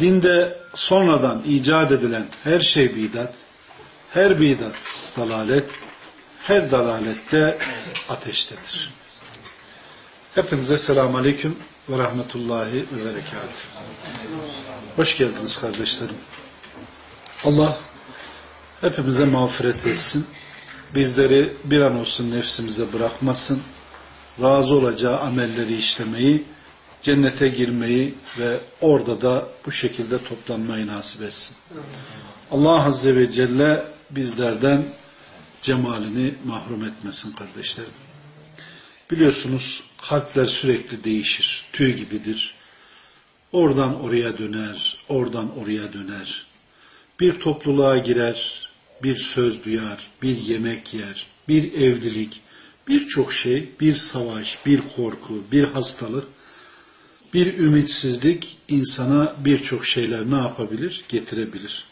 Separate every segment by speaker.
Speaker 1: Dinde sonradan icat edilen her şey bidat, her bidat dalalet, her dalalette ateştedir. Hepinize selamun aleyküm ve rahmetullahi ve berekatuhu. Hoş geldiniz kardeşlerim. Allah hepimize mağfiret etsin. Bizleri bir an olsun nefsimize bırakmasın. Razı olacağı amelleri işlemeyi, cennete girmeyi ve orada da bu şekilde toplanmayı nasip etsin. Allah Azze ve Celle bizlerden cemalini mahrum etmesin kardeşlerim. Biliyorsunuz kalpler sürekli değişir. Tüy gibidir. Oradan oraya döner, oradan oraya döner. Bir topluluğa girer, bir söz duyar, bir yemek yer, bir evlilik, birçok şey, bir savaş, bir korku, bir hastalık, bir ümitsizlik insana birçok şeyler ne yapabilir? Getirebilir.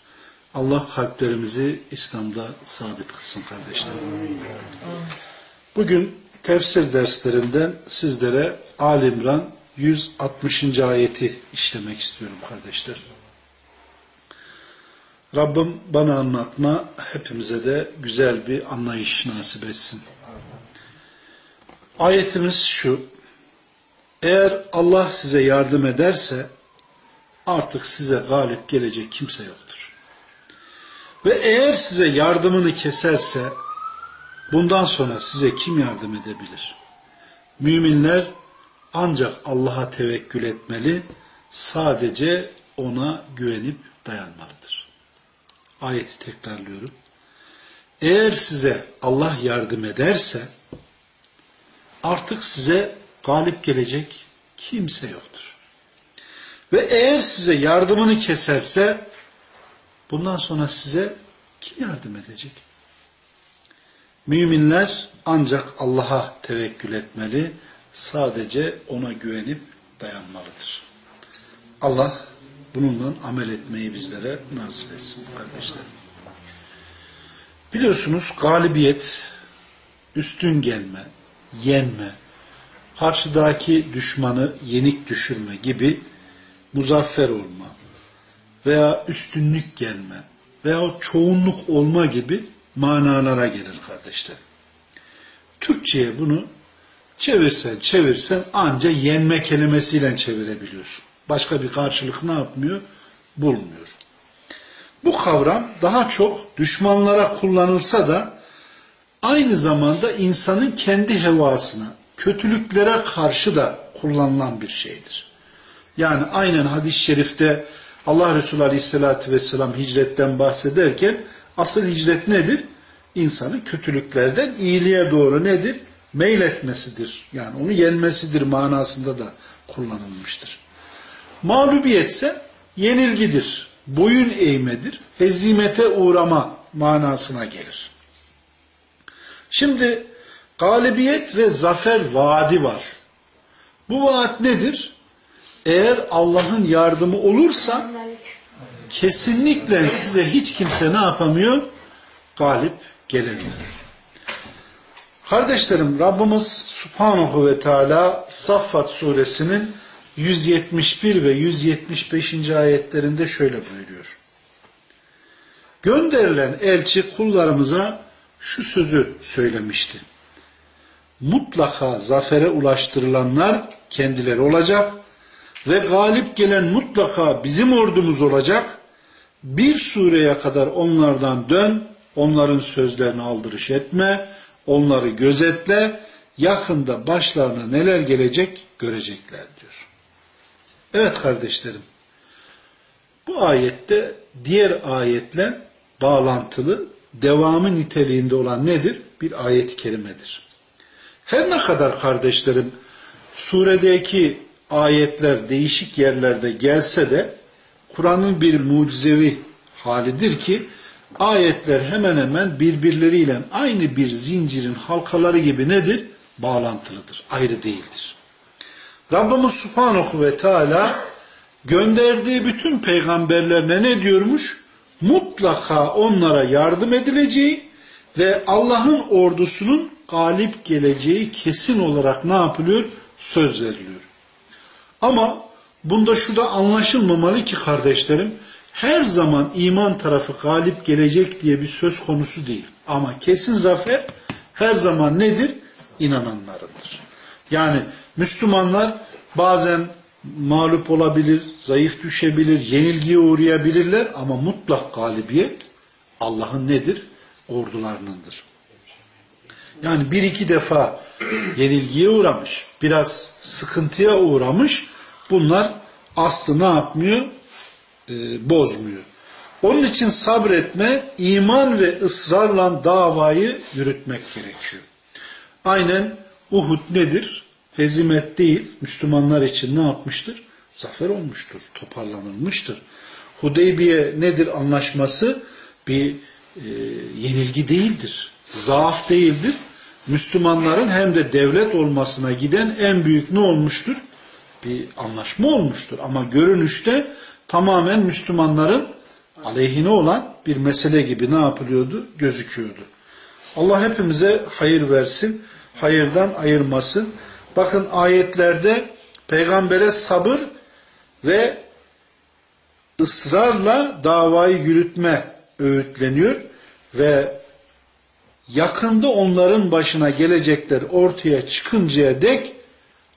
Speaker 1: Allah kalplerimizi İslam'da sabit kılsın kardeşlerim. Bugün tefsir derslerinden sizlere Alimran 160. ayeti işlemek istiyorum kardeşler. Rabbim bana anlatma, hepimize de güzel bir anlayış nasip etsin. Ayetimiz şu, eğer Allah size yardım ederse artık size galip gelecek kimse yoktur. Ve eğer size yardımını keserse bundan sonra size kim yardım edebilir? Müminler ancak Allah'a tevekkül etmeli, sadece ona güvenip dayanmalıdır. Ayeti tekrarlıyorum. Eğer size Allah yardım ederse artık size galip gelecek kimse yoktur. Ve eğer size yardımını keserse bundan sonra size kim yardım edecek? Müminler ancak Allah'a tevekkül etmeli, sadece ona güvenip dayanmalıdır. Allah bununla amel etmeyi bizlere nasip etsin kardeşlerim. Biliyorsunuz galibiyet, üstün gelme, yenme, karşıdaki düşmanı yenik düşürme gibi muzaffer olma veya üstünlük gelme veya çoğunluk olma gibi manalara gelir kardeşlerim. Türkçe'ye bunu çevirsen çevirsen anca yenme kelimesiyle çevirebiliyorsun. Başka bir karşılık ne yapmıyor? Bulmuyor. Bu kavram daha çok düşmanlara kullanılsa da aynı zamanda insanın kendi hevasına, kötülüklere karşı da kullanılan bir şeydir. Yani aynen hadis-i şerifte Allah Resulü Aleyhisselatü Vesselam hicretten bahsederken asıl hicret nedir? İnsanın kötülüklerden iyiliğe doğru nedir? Meyletmesidir. Yani onu yenmesidir manasında da kullanılmıştır. Mağlubiyetse yenilgidir, boyun eğmedir, hezimete uğrama manasına gelir. Şimdi galibiyet ve zafer vaadi var. Bu vaat nedir? Eğer Allah'ın yardımı olursa kesinlikle size hiç kimse ne yapamıyor? Galip gelemiyor. Kardeşlerim Rabbimiz Subhanahu ve Teala Saffat suresinin 171 ve 175. ayetlerinde şöyle buyuruyor. Gönderilen elçi kullarımıza şu sözü söylemişti. Mutlaka zafere ulaştırılanlar kendileri olacak ve galip gelen mutlaka bizim ordumuz olacak. Bir sureye kadar onlardan dön, onların sözlerini aldırış etme, onları gözetle, yakında başlarına neler gelecek görecekler diyor. Evet kardeşlerim, bu ayette diğer ayetle bağlantılı devamı niteliğinde olan nedir? Bir ayet-i kerimedir. Her ne kadar kardeşlerim suredeki ayetler değişik yerlerde gelse de Kur'an'ın bir mucizevi halidir ki ayetler hemen hemen birbirleriyle aynı bir zincirin halkaları gibi nedir? Bağlantılıdır, ayrı değildir. Rabbimiz Subhanahu ve Teala gönderdiği bütün peygamberlerine ne diyormuş? Mutlaka onlara yardım edileceği ve Allah'ın ordusunun galip geleceği kesin olarak ne yapılıyor? Söz veriliyor. Ama bunda şu da anlaşılmamalı ki kardeşlerim, her zaman iman tarafı galip gelecek diye bir söz konusu değil. Ama kesin zafer her zaman nedir? İnananlarındır. Yani Müslümanlar bazen mağlup olabilir, zayıf düşebilir, yenilgiye uğrayabilirler ama mutlak galibiyet Allah'ın nedir? Ordularınındır. Yani bir iki defa yenilgiye uğramış, biraz sıkıntıya uğramış, bunlar aslı ne yapmıyor? Ee, bozmuyor. Onun için sabretme, iman ve ısrarla davayı yürütmek gerekiyor. Aynen Uhud nedir? Hezimet değil, Müslümanlar için ne yapmıştır? Zafer olmuştur, toparlanılmıştır. Hudeybiye nedir anlaşması? Bir e, yenilgi değildir, zaaf değildir. Müslümanların hem de devlet olmasına giden en büyük ne olmuştur? Bir anlaşma olmuştur. Ama görünüşte tamamen Müslümanların aleyhine olan bir mesele gibi ne yapılıyordu? Gözüküyordu. Allah hepimize hayır versin, hayırdan ayırmasın. Bakın ayetlerde peygambere sabır ve ısrarla davayı yürütme öğütleniyor ve yakında onların başına gelecekler ortaya çıkıncaya dek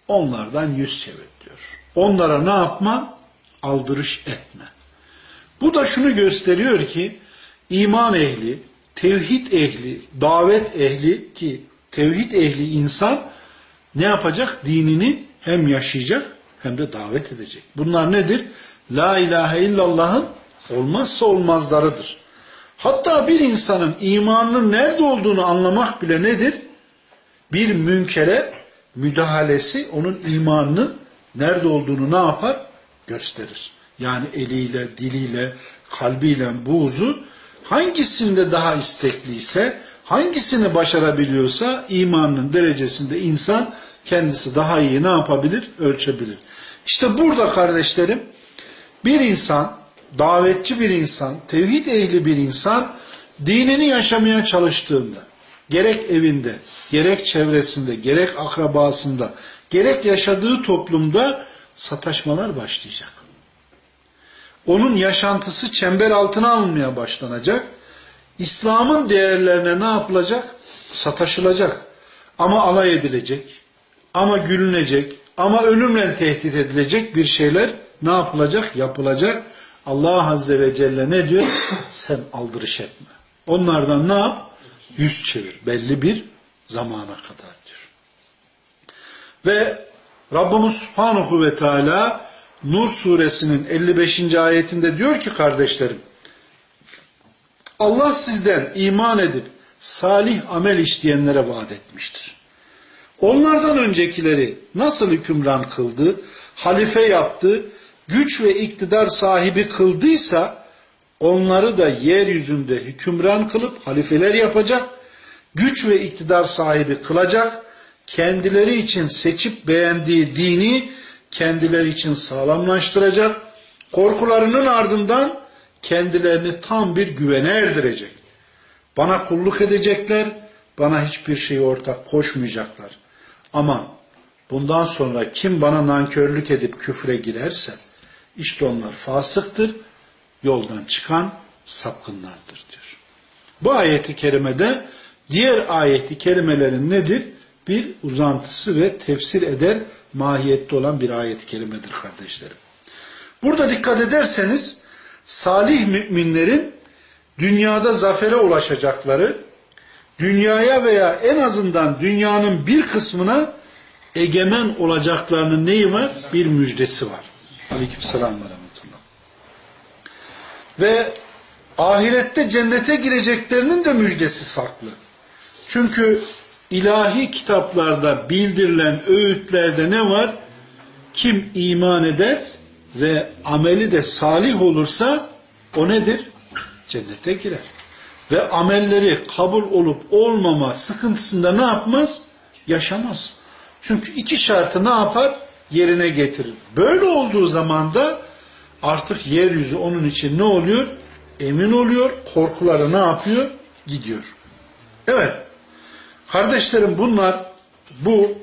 Speaker 1: onlardan yüz çevir diyor. Onlara ne yapma? Aldırış etme. Bu da şunu gösteriyor ki iman ehli, tevhid ehli, davet ehli ki tevhid ehli insan ne yapacak? Dinini hem yaşayacak hem de davet edecek. Bunlar nedir? La ilahe illallah'ın olmazsa olmazlarıdır. Hatta bir insanın imanının nerede olduğunu anlamak bile nedir? Bir münkere müdahalesi onun imanının nerede olduğunu ne yapar? Gösterir. Yani eliyle, diliyle, kalbiyle buğzu hangisinde daha istekliyse, hangisini başarabiliyorsa imanının derecesinde insan kendisi daha iyi ne yapabilir? Ölçebilir. İşte burada kardeşlerim bir insan davetçi bir insan, tevhid ehli bir insan dinini yaşamaya çalıştığında gerek evinde, gerek çevresinde, gerek akrabasında, gerek yaşadığı toplumda sataşmalar başlayacak. Onun yaşantısı çember altına alınmaya başlanacak. İslam'ın değerlerine ne yapılacak? Sataşılacak. Ama alay edilecek. Ama gülünecek. Ama ölümle tehdit edilecek bir şeyler ne yapılacak? Yapılacak Allah Azze ve Celle ne diyor? Sen aldırış etme. Onlardan ne yap? Yüz çevir. Belli bir zamana kadar diyor. Ve Rabbimiz Subhanahu ve Teala Nur suresinin 55. ayetinde diyor ki kardeşlerim Allah sizden iman edip salih amel işleyenlere vaat etmiştir. Onlardan öncekileri nasıl hükümran kıldı, halife yaptı, güç ve iktidar sahibi kıldıysa onları da yeryüzünde hükümran kılıp halifeler yapacak, güç ve iktidar sahibi kılacak, kendileri için seçip beğendiği dini kendileri için sağlamlaştıracak, korkularının ardından kendilerini tam bir güvene erdirecek. Bana kulluk edecekler, bana hiçbir şeyi ortak koşmayacaklar. Ama bundan sonra kim bana nankörlük edip küfre girerse, işte onlar fasıktır, yoldan çıkan sapkınlardır diyor. Bu ayeti kerimede diğer ayeti kerimelerin nedir? Bir uzantısı ve tefsir eder mahiyette olan bir ayet-i kerimedir kardeşlerim. Burada dikkat ederseniz salih müminlerin dünyada zafere ulaşacakları, dünyaya veya en azından dünyanın bir kısmına egemen olacaklarının neyi var? Bir müjdesi var. Aleykümselam ve rahmetullah. Ve ahirette cennete gireceklerinin de müjdesi saklı. Çünkü ilahi kitaplarda bildirilen öğütlerde ne var? Kim iman eder ve ameli de salih olursa o nedir? Cennete girer. Ve amelleri kabul olup olmama sıkıntısında ne yapmaz? Yaşamaz. Çünkü iki şartı ne yapar? Yerine getirir. Böyle olduğu zaman da artık yeryüzü onun için ne oluyor? Emin oluyor. Korkuları ne yapıyor? Gidiyor. Evet. Kardeşlerim bunlar bu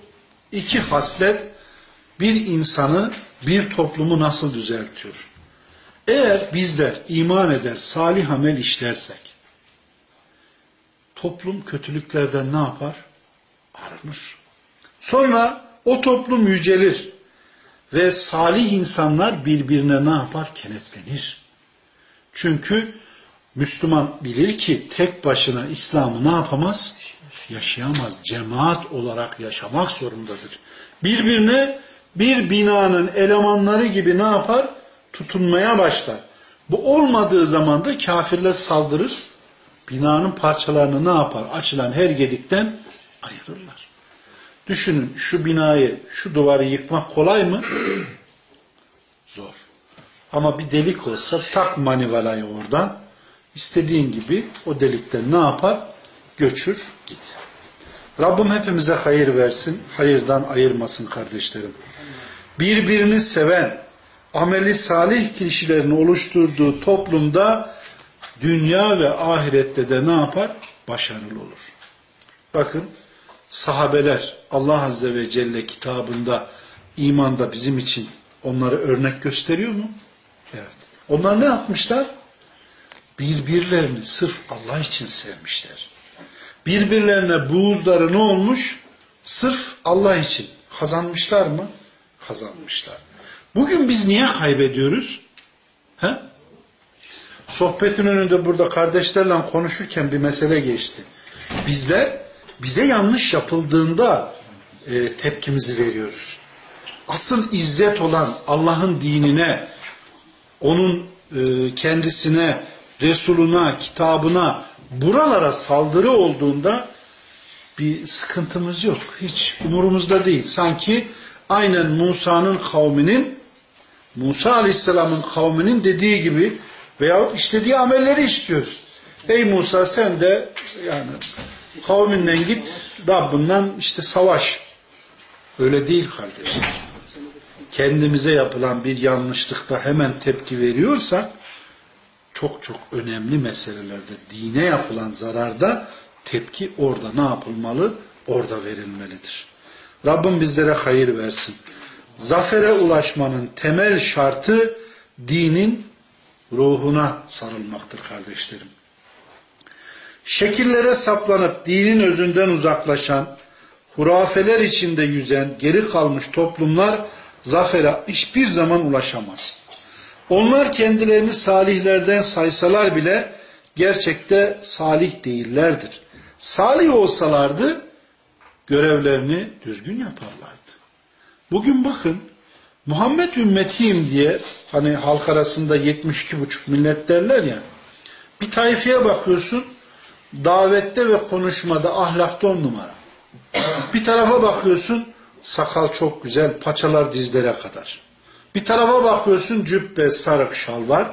Speaker 1: iki haslet bir insanı bir toplumu nasıl düzeltiyor? Eğer bizler iman eder, salih amel işlersek toplum kötülüklerden ne yapar? Arınır. Sonra o toplum yücelir ve salih insanlar birbirine ne yapar? Kenetlenir. Çünkü Müslüman bilir ki tek başına İslam'ı ne yapamaz? Yaşayamaz. Cemaat olarak yaşamak zorundadır. Birbirine bir binanın elemanları gibi ne yapar? Tutunmaya başlar. Bu olmadığı zaman da kafirler saldırır. Binanın parçalarını ne yapar? Açılan her gedikten ayırırlar. Düşünün şu binayı, şu duvarı yıkmak kolay mı? Zor. Ama bir delik olsa tak manivalayı oradan. istediğin gibi o delikten ne yapar? Göçür, git. Rabbim hepimize hayır versin, hayırdan ayırmasın kardeşlerim. Birbirini seven, ameli salih kişilerin oluşturduğu toplumda dünya ve ahirette de ne yapar? Başarılı olur. Bakın sahabeler Allah Azze ve Celle kitabında imanda bizim için onları örnek gösteriyor mu? Evet. Onlar ne yapmışlar? Birbirlerini sırf Allah için sevmişler. Birbirlerine buğuzları ne olmuş? Sırf Allah için. Kazanmışlar mı? Kazanmışlar. Bugün biz niye kaybediyoruz? He? Sohbetin önünde burada kardeşlerle konuşurken bir mesele geçti. Bizler bize yanlış yapıldığında e, tepkimizi veriyoruz. Asıl izzet olan Allah'ın dinine, onun e, kendisine, Resuluna, kitabına, buralara saldırı olduğunda bir sıkıntımız yok. Hiç umurumuzda değil. Sanki aynen Musa'nın kavminin Musa Aleyhisselam'ın kavminin dediği gibi veyahut işlediği amelleri istiyoruz. Ey Musa sen de yani kavminden git Rabbinden işte savaş. Öyle değil kardeşler. Kendimize yapılan bir yanlışlıkta hemen tepki veriyorsa çok çok önemli meselelerde dine yapılan zararda tepki orada ne yapılmalı? Orada verilmelidir. Rabbim bizlere hayır versin. Zafere ulaşmanın temel şartı dinin ruhuna sarılmaktır kardeşlerim. Şekillere saplanıp dinin özünden uzaklaşan, hurafeler içinde yüzen, geri kalmış toplumlar zafere hiçbir zaman ulaşamaz. Onlar kendilerini salihlerden saysalar bile gerçekte salih değillerdir. Salih olsalardı görevlerini düzgün yaparlardı. Bugün bakın Muhammed ümmetiyim diye hani halk arasında 72,5 millet derler ya bir tayfaya bakıyorsun davette ve konuşmada ahlakta on numara. Bir tarafa bakıyorsun sakal çok güzel paçalar dizlere kadar. Bir tarafa bakıyorsun cübbe, sarık, şal var.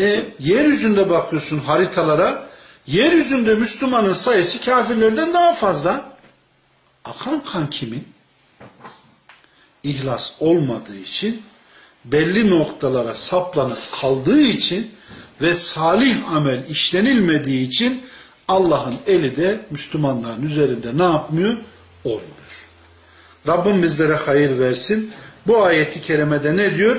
Speaker 1: E, yeryüzünde bakıyorsun haritalara yeryüzünde Müslümanın sayısı kafirlerden daha fazla. Akan kan kimin? İhlas olmadığı için belli noktalara saplanıp kaldığı için ve salih amel işlenilmediği için Allah'ın eli de Müslümanların üzerinde ne yapmıyor? Olmuyor. Rabbim bizlere hayır versin. Bu ayeti kerimede ne diyor?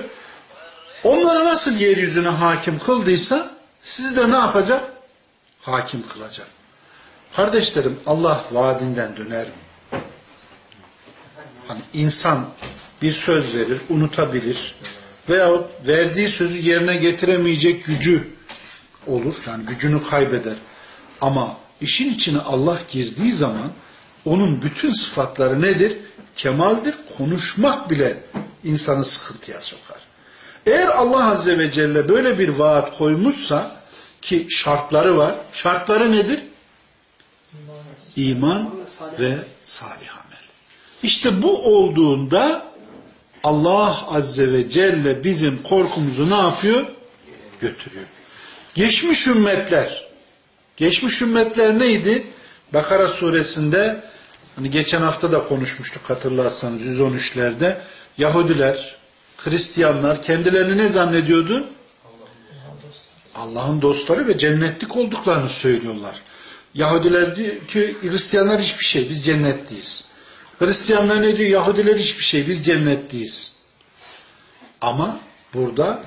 Speaker 1: Onları nasıl yeryüzüne hakim kıldıysa sizi de ne yapacak? Hakim kılacak. Kardeşlerim Allah vaadinden döner mi? Hani insan bir söz verir, unutabilir veyahut verdiği sözü yerine getiremeyecek gücü olur. Yani gücünü kaybeder. Ama işin içine Allah girdiği zaman onun bütün sıfatları nedir? Kemaldir. Konuşmak bile insanı sıkıntıya sokar. Eğer Allah Azze ve Celle böyle bir vaat koymuşsa ki şartları var. Şartları nedir? İman ve salih amel. İşte bu olduğunda Allah Azze ve Celle bizim korkumuzu ne yapıyor? Götürüyor. Geçmiş ümmetler, geçmiş ümmetler neydi? Bakara suresinde, hani geçen hafta da konuşmuştuk hatırlarsanız 113'lerde, Yahudiler, Hristiyanlar kendilerini ne zannediyordu? Allah'ın dostları ve cennetlik olduklarını söylüyorlar. Yahudiler diyor ki Hristiyanlar hiçbir şey, biz cennetliyiz. Hristiyanlar ne diyor? Yahudiler hiçbir şey, biz cennetliyiz. Ama burada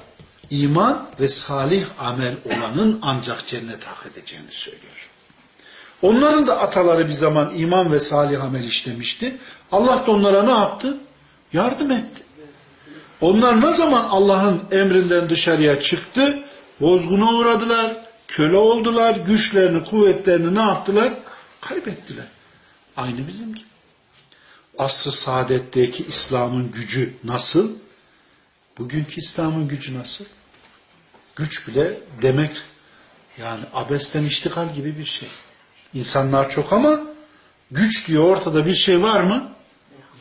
Speaker 1: iman ve salih amel olanın ancak cennet hak edeceğini söylüyor. Onların da ataları bir zaman iman ve salih amel işlemişti. Allah da onlara ne yaptı? Yardım etti. Onlar ne zaman Allah'ın emrinden dışarıya çıktı? Bozguna uğradılar, köle oldular, güçlerini, kuvvetlerini ne yaptılar? Kaybettiler. Aynı bizim gibi. Asr-ı saadetteki İslam'ın gücü nasıl? Bugünkü İslam'ın gücü nasıl? Güç bile demek yani abesten iştikal gibi bir şey. İnsanlar çok ama güç diyor ortada bir şey var mı?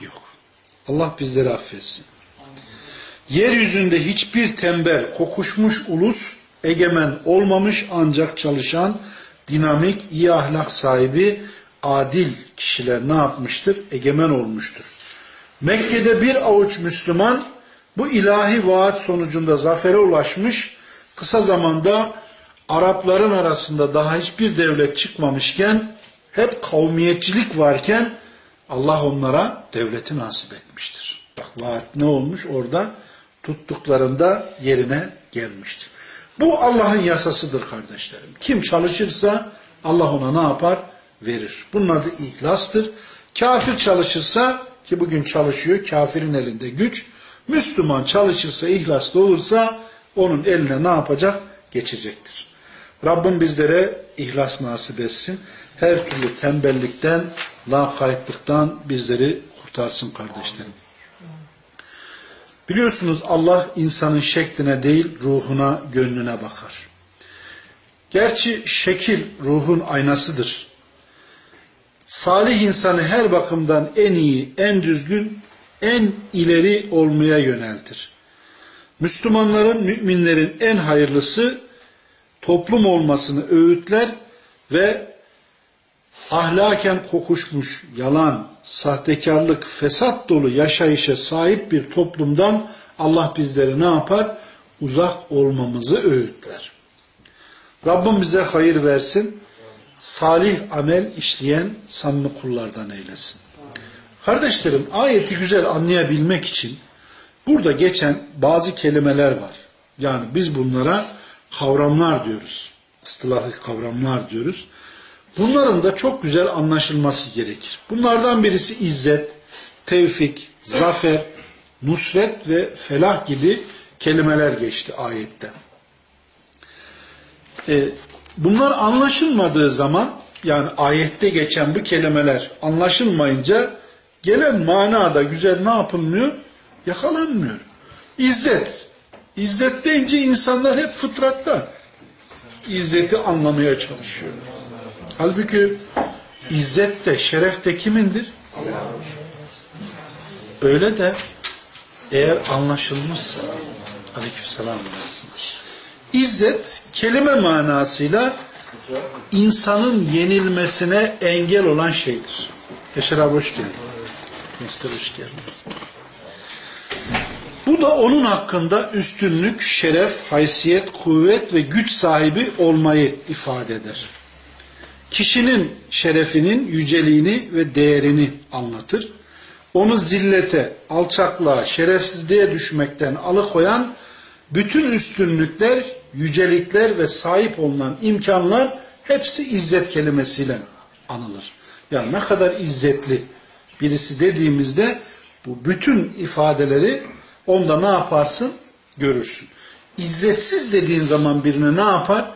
Speaker 1: Yok. Allah bizleri affetsin. Yeryüzünde hiçbir tembel, kokuşmuş ulus egemen olmamış ancak çalışan, dinamik, iyi ahlak sahibi, adil kişiler ne yapmıştır? Egemen olmuştur. Mekke'de bir avuç Müslüman bu ilahi vaat sonucunda zafere ulaşmış, kısa zamanda Arapların arasında daha hiçbir devlet çıkmamışken, hep kavmiyetçilik varken Allah onlara devleti nasip etmiştir. Bak vaat ne olmuş orada? Tuttuklarında yerine gelmiştir. Bu Allah'ın yasasıdır kardeşlerim. Kim çalışırsa Allah ona ne yapar? Verir. Bunun adı ihlastır. Kafir çalışırsa ki bugün çalışıyor kafirin elinde güç. Müslüman çalışırsa ihlaslı olursa onun eline ne yapacak? Geçecektir. Rabbim bizlere ihlas nasip etsin. Her türlü tembellikten, lakaytlıktan bizleri kurtarsın kardeşlerim. Biliyorsunuz Allah insanın şekline değil ruhuna, gönlüne bakar. Gerçi şekil ruhun aynasıdır. Salih insanı her bakımdan en iyi, en düzgün, en ileri olmaya yöneltir. Müslümanların, müminlerin en hayırlısı toplum olmasını öğütler ve ahlaken kokuşmuş, yalan, sahtekarlık, fesat dolu yaşayışa sahip bir toplumdan Allah bizleri ne yapar? Uzak olmamızı öğütler. Rabbim bize hayır versin, salih amel işleyen samimi kullardan eylesin. Kardeşlerim ayeti güzel anlayabilmek için burada geçen bazı kelimeler var. Yani biz bunlara kavramlar diyoruz. Istilahı kavramlar diyoruz. Bunların da çok güzel anlaşılması gerekir. Bunlardan birisi izzet, tevfik, zafer, nusret ve felah gibi kelimeler geçti ayette. Ee, bunlar anlaşılmadığı zaman yani ayette geçen bu kelimeler anlaşılmayınca gelen manada güzel ne yapılmıyor? Yakalanmıyor. İzzet. İzzet deyince insanlar hep fıtratta izzeti anlamaya çalışıyor. Halbuki izzet de şeref de kimindir? Öyle de eğer anlaşılmışsa aleykümselam İzzet kelime manasıyla insanın yenilmesine engel olan şeydir. Yaşar abi hoş geldin. Mesler hoş geldiniz. Bu da onun hakkında üstünlük, şeref, haysiyet, kuvvet ve güç sahibi olmayı ifade eder kişinin şerefinin yüceliğini ve değerini anlatır. Onu zillete, alçaklığa, şerefsizliğe düşmekten alıkoyan bütün üstünlükler, yücelikler ve sahip olunan imkanlar hepsi izzet kelimesiyle anılır. Yani ne kadar izzetli birisi dediğimizde bu bütün ifadeleri onda ne yaparsın? Görürsün. İzzetsiz dediğin zaman birine ne yapar?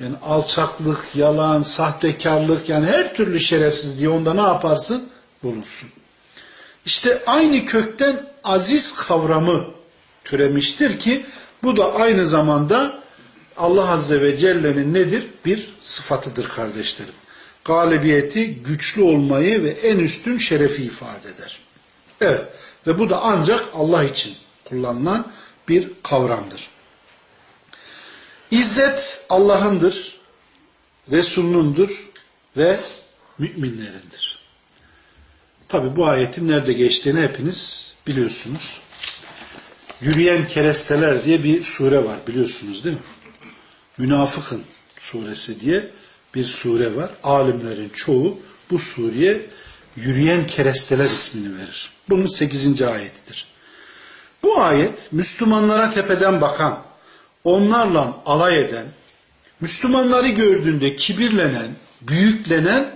Speaker 1: Yani alçaklık, yalan, sahtekarlık yani her türlü şerefsizliği onda ne yaparsın? Bulursun. İşte aynı kökten aziz kavramı türemiştir ki bu da aynı zamanda Allah Azze ve Celle'nin nedir? Bir sıfatıdır kardeşlerim. Galibiyeti, güçlü olmayı ve en üstün şerefi ifade eder. Evet, Ve bu da ancak Allah için kullanılan bir kavramdır. İzzet Allah'ındır, Resulünündür ve müminlerindir. Tabi bu ayetin nerede geçtiğini hepiniz biliyorsunuz. Yürüyen keresteler diye bir sure var biliyorsunuz değil mi? Münafıkın suresi diye bir sure var. Alimlerin çoğu bu sureye yürüyen keresteler ismini verir. Bunun 8. ayetidir. Bu ayet Müslümanlara tepeden bakan, onlarla alay eden, Müslümanları gördüğünde kibirlenen, büyüklenen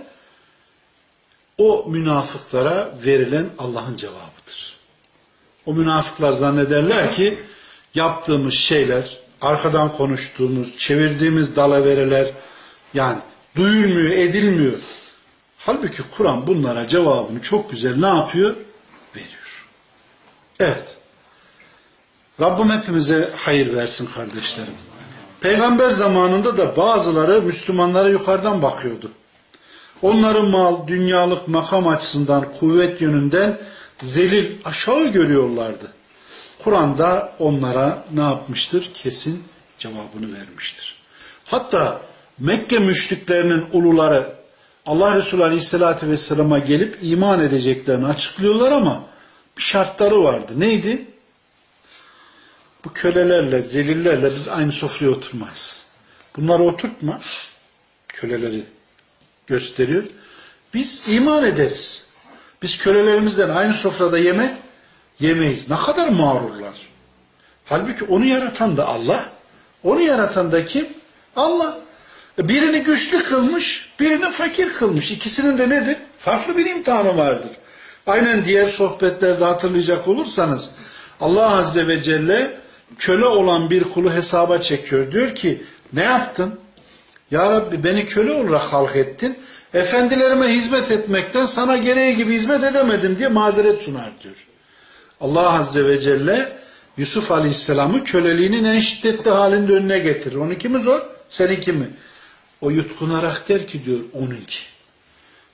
Speaker 1: o münafıklara verilen Allah'ın cevabıdır. O münafıklar zannederler ki yaptığımız şeyler, arkadan konuştuğumuz, çevirdiğimiz dalavereler yani duyulmuyor, edilmiyor. Halbuki Kur'an bunlara cevabını çok güzel ne yapıyor? Veriyor. Evet. Rabbim hepimize hayır versin kardeşlerim. Peygamber zamanında da bazıları Müslümanlara yukarıdan bakıyordu. Onların mal, dünyalık makam açısından, kuvvet yönünden zelil aşağı görüyorlardı. Kur'an'da onlara ne yapmıştır? Kesin cevabını vermiştir. Hatta Mekke müşriklerinin uluları Allah Resulü Aleyhisselatü Vesselam'a gelip iman edeceklerini açıklıyorlar ama bir şartları vardı. Neydi? Bu kölelerle, zelillerle biz aynı sofraya oturmayız. Bunları oturtma. Köleleri gösteriyor. Biz iman ederiz. Biz kölelerimizden aynı sofrada yemek yemeyiz. Ne kadar mağrurlar. Halbuki onu yaratan da Allah. Onu yaratan da kim? Allah. Birini güçlü kılmış, birini fakir kılmış. İkisinin de nedir? Farklı bir imtihanı vardır. Aynen diğer sohbetlerde hatırlayacak olursanız Allah Azze ve Celle köle olan bir kulu hesaba çekiyor. Diyor ki ne yaptın? Ya Rabbi beni köle olarak halk ettin. Efendilerime hizmet etmekten sana gereği gibi hizmet edemedim diye mazeret sunar diyor. Allah Azze ve Celle Yusuf Aleyhisselam'ı köleliğinin en şiddetli halinde önüne getirir. Onunki mi zor? Seninki mi? O yutkunarak der ki diyor onunki.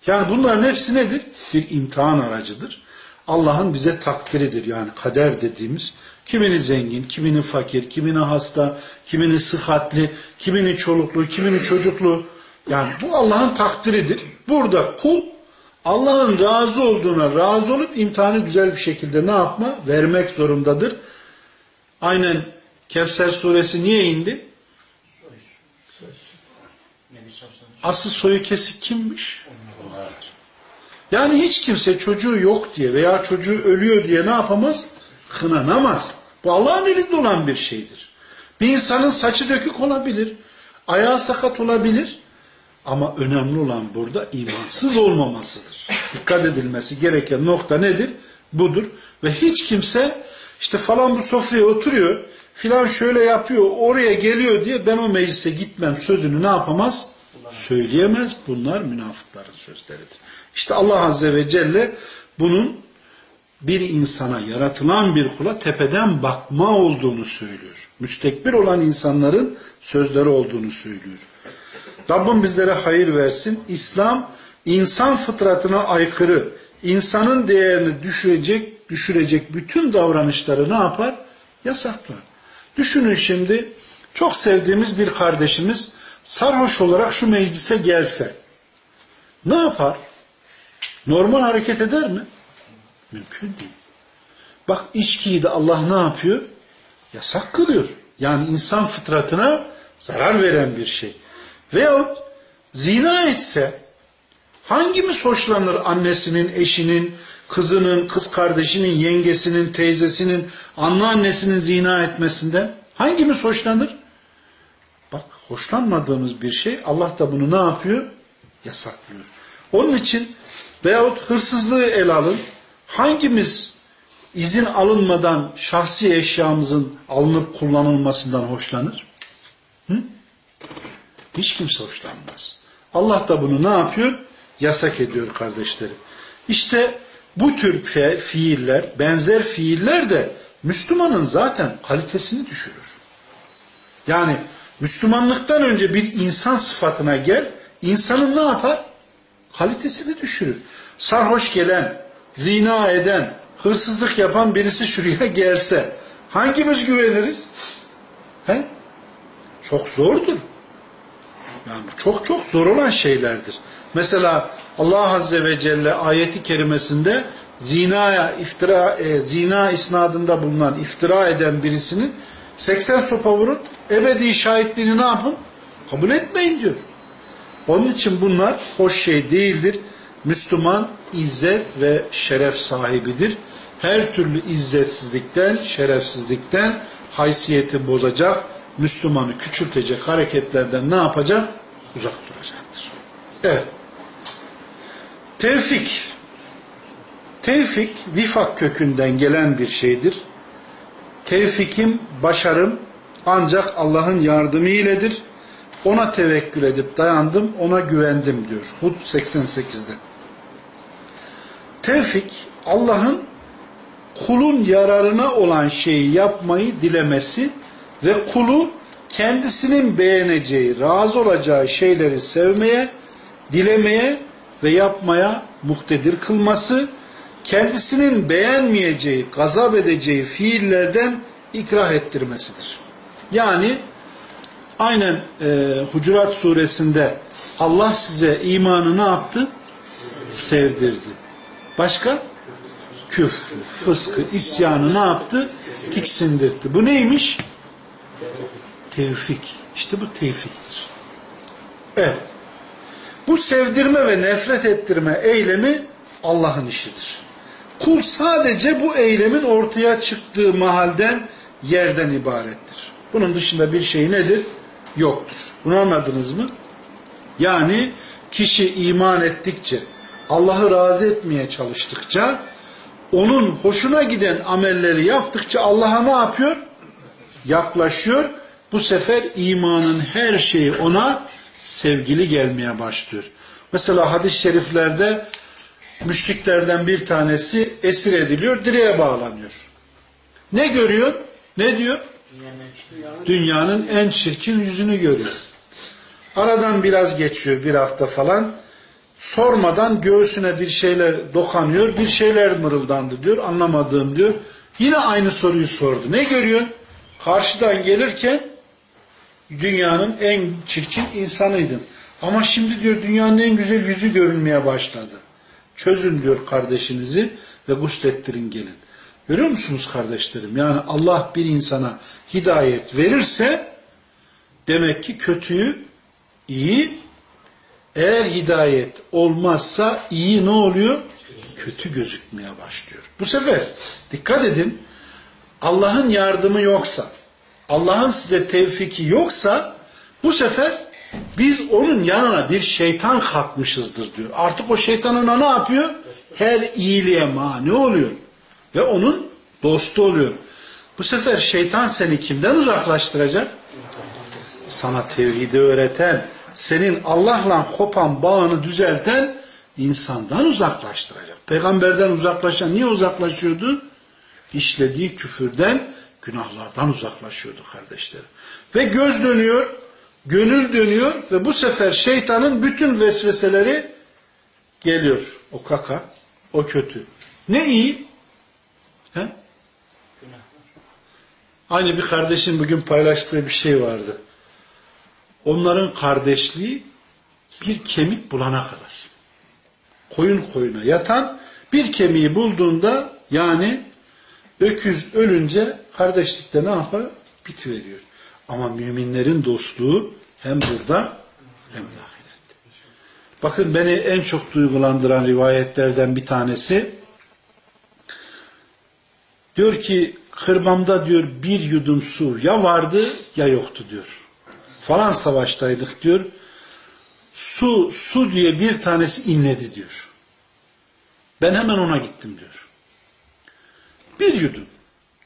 Speaker 1: Yani bunların hepsi nedir? Bir imtihan aracıdır. Allah'ın bize takdiridir yani kader dediğimiz. Kimini zengin, kimini fakir, kimini hasta, kimini sıhhatli, kimini çoluklu, kimini çocuklu. Yani bu Allah'ın takdiridir. Burada kul Allah'ın razı olduğuna razı olup imtihanı güzel bir şekilde ne yapma? Vermek zorundadır. Aynen Kevser suresi niye indi? Asıl soyu kesik kimmiş? Yani hiç kimse çocuğu yok diye veya çocuğu ölüyor diye ne yapamaz? Kınanamaz. Bu Allah'ın elinde olan bir şeydir. Bir insanın saçı dökük olabilir, ayağı sakat olabilir ama önemli olan burada imansız olmamasıdır. Dikkat edilmesi gereken nokta nedir? Budur. Ve hiç kimse işte falan bu sofraya oturuyor, filan şöyle yapıyor, oraya geliyor diye ben o meclise gitmem sözünü ne yapamaz? Söyleyemez. Bunlar münafıkların sözleridir. İşte Allah Azze ve Celle bunun bir insana, yaratılan bir kula tepeden bakma olduğunu söylüyor. Müstekbir olan insanların sözleri olduğunu söylüyor. Rabbim bizlere hayır versin. İslam insan fıtratına aykırı, insanın değerini düşürecek, düşürecek bütün davranışları ne yapar? Yasaklar. Düşünün şimdi çok sevdiğimiz bir kardeşimiz sarhoş olarak şu meclise gelse ne yapar? Normal hareket eder mi? Mümkün değil. Bak içkiyi de Allah ne yapıyor? Yasak kılıyor. Yani insan fıtratına zarar veren bir şey. Veyahut zina etse hangimiz hoşlanır annesinin, eşinin, kızının, kız kardeşinin, yengesinin, teyzesinin, anneannesinin zina etmesinden? Hangimiz hoşlanır? Bak hoşlanmadığımız bir şey Allah da bunu ne yapıyor? Yasaklıyor. Onun için veyahut hırsızlığı el alın. Hangimiz izin alınmadan şahsi eşyamızın alınıp kullanılmasından hoşlanır? Hı? Hiç kimse hoşlanmaz. Allah da bunu ne yapıyor? Yasak ediyor kardeşlerim. İşte bu tür fiiller, benzer fiiller de Müslümanın zaten kalitesini düşürür. Yani Müslümanlıktan önce bir insan sıfatına gel, insanın ne yapar? Kalitesini düşürür. Sarhoş gelen, zina eden, hırsızlık yapan birisi şuraya gelse hangimiz güveniriz? He? Çok zordur. Yani çok çok zor olan şeylerdir. Mesela Allah Azze ve Celle ayeti kerimesinde zinaya iftira e, zina isnadında bulunan iftira eden birisinin 80 sopa vurun ebedi şahitliğini ne yapın? Kabul etmeyin diyor. Onun için bunlar hoş şey değildir. Müslüman izzet ve şeref sahibidir. Her türlü izzetsizlikten, şerefsizlikten haysiyeti bozacak, Müslümanı küçültecek hareketlerden ne yapacak? Uzak duracaktır. Evet. Tevfik. Tevfik, vifak kökünden gelen bir şeydir. Tevfikim, başarım ancak Allah'ın yardımı iledir. Ona tevekkül edip dayandım, ona güvendim diyor. Hud 88'de. Tevfik, Allah'ın kulun yararına olan şeyi yapmayı dilemesi ve kulu kendisinin beğeneceği, razı olacağı şeyleri sevmeye, dilemeye ve yapmaya muhtedir kılması, kendisinin beğenmeyeceği, gazap edeceği fiillerden ikrah ettirmesidir. Yani aynen e, Hucurat suresinde Allah size imanı ne yaptı? Sevdirdi. Başka? Küfrü, fıskı, isyanı ne yaptı? Tiksindirdi. Bu neymiş? Tevfik. İşte bu tevfiktir. Evet. Bu sevdirme ve nefret ettirme eylemi Allah'ın işidir. Kul sadece bu eylemin ortaya çıktığı mahalden, yerden ibarettir. Bunun dışında bir şey nedir? Yoktur. Bunu anladınız mı? Yani kişi iman ettikçe, Allah'ı razı etmeye çalıştıkça, onun hoşuna giden amelleri yaptıkça Allah'a ne yapıyor? Yaklaşıyor. Bu sefer imanın her şeyi ona sevgili gelmeye başlıyor. Mesela hadis-i şeriflerde müşriklerden bir tanesi esir ediliyor, direğe bağlanıyor. Ne görüyor? Ne diyor? Dünyanın en çirkin yüzünü görüyor. Aradan biraz geçiyor bir hafta falan. Sormadan göğsüne bir şeyler dokanıyor, bir şeyler mırıldandı diyor. Anlamadığım diyor. Yine aynı soruyu sordu. Ne görüyor? Karşıdan gelirken dünyanın en çirkin insanıydın. Ama şimdi diyor dünyanın en güzel yüzü görünmeye başladı. Çözün diyor kardeşinizi ve guslettirin gelin. Görüyor musunuz kardeşlerim? Yani Allah bir insana hidayet verirse demek ki kötüyü iyi eğer hidayet olmazsa iyi ne oluyor? Kötü gözükmeye başlıyor. Bu sefer dikkat edin Allah'ın yardımı yoksa Allah'ın size tevfiki yoksa bu sefer biz onun yanına bir şeytan katmışızdır diyor. Artık o şeytanına ne yapıyor? Her iyiliğe mani oluyor. Ve onun dostu oluyor. Bu sefer şeytan seni kimden uzaklaştıracak? Sana tevhidi öğreten, senin Allah'la kopan bağını düzelten insandan uzaklaştıracak. Peygamberden uzaklaşan niye uzaklaşıyordu? İşlediği küfürden, günahlardan uzaklaşıyordu kardeşlerim. Ve göz dönüyor, gönül dönüyor ve bu sefer şeytanın bütün vesveseleri geliyor. O kaka, o kötü. Ne iyi? He? Aynı bir kardeşin bugün paylaştığı bir şey vardı. Onların kardeşliği bir kemik bulana kadar. Koyun koyuna yatan bir kemiği bulduğunda yani öküz ölünce kardeşlikte ne yapar? Bitiveriyor. Ama müminlerin dostluğu hem burada hem de ahirette. Bakın beni en çok duygulandıran rivayetlerden bir tanesi diyor ki kırbamda diyor bir yudum su ya vardı ya yoktu diyor. Falan savaştaydık diyor. Su, su diye bir tanesi inledi diyor. Ben hemen ona gittim diyor. Bir yudum.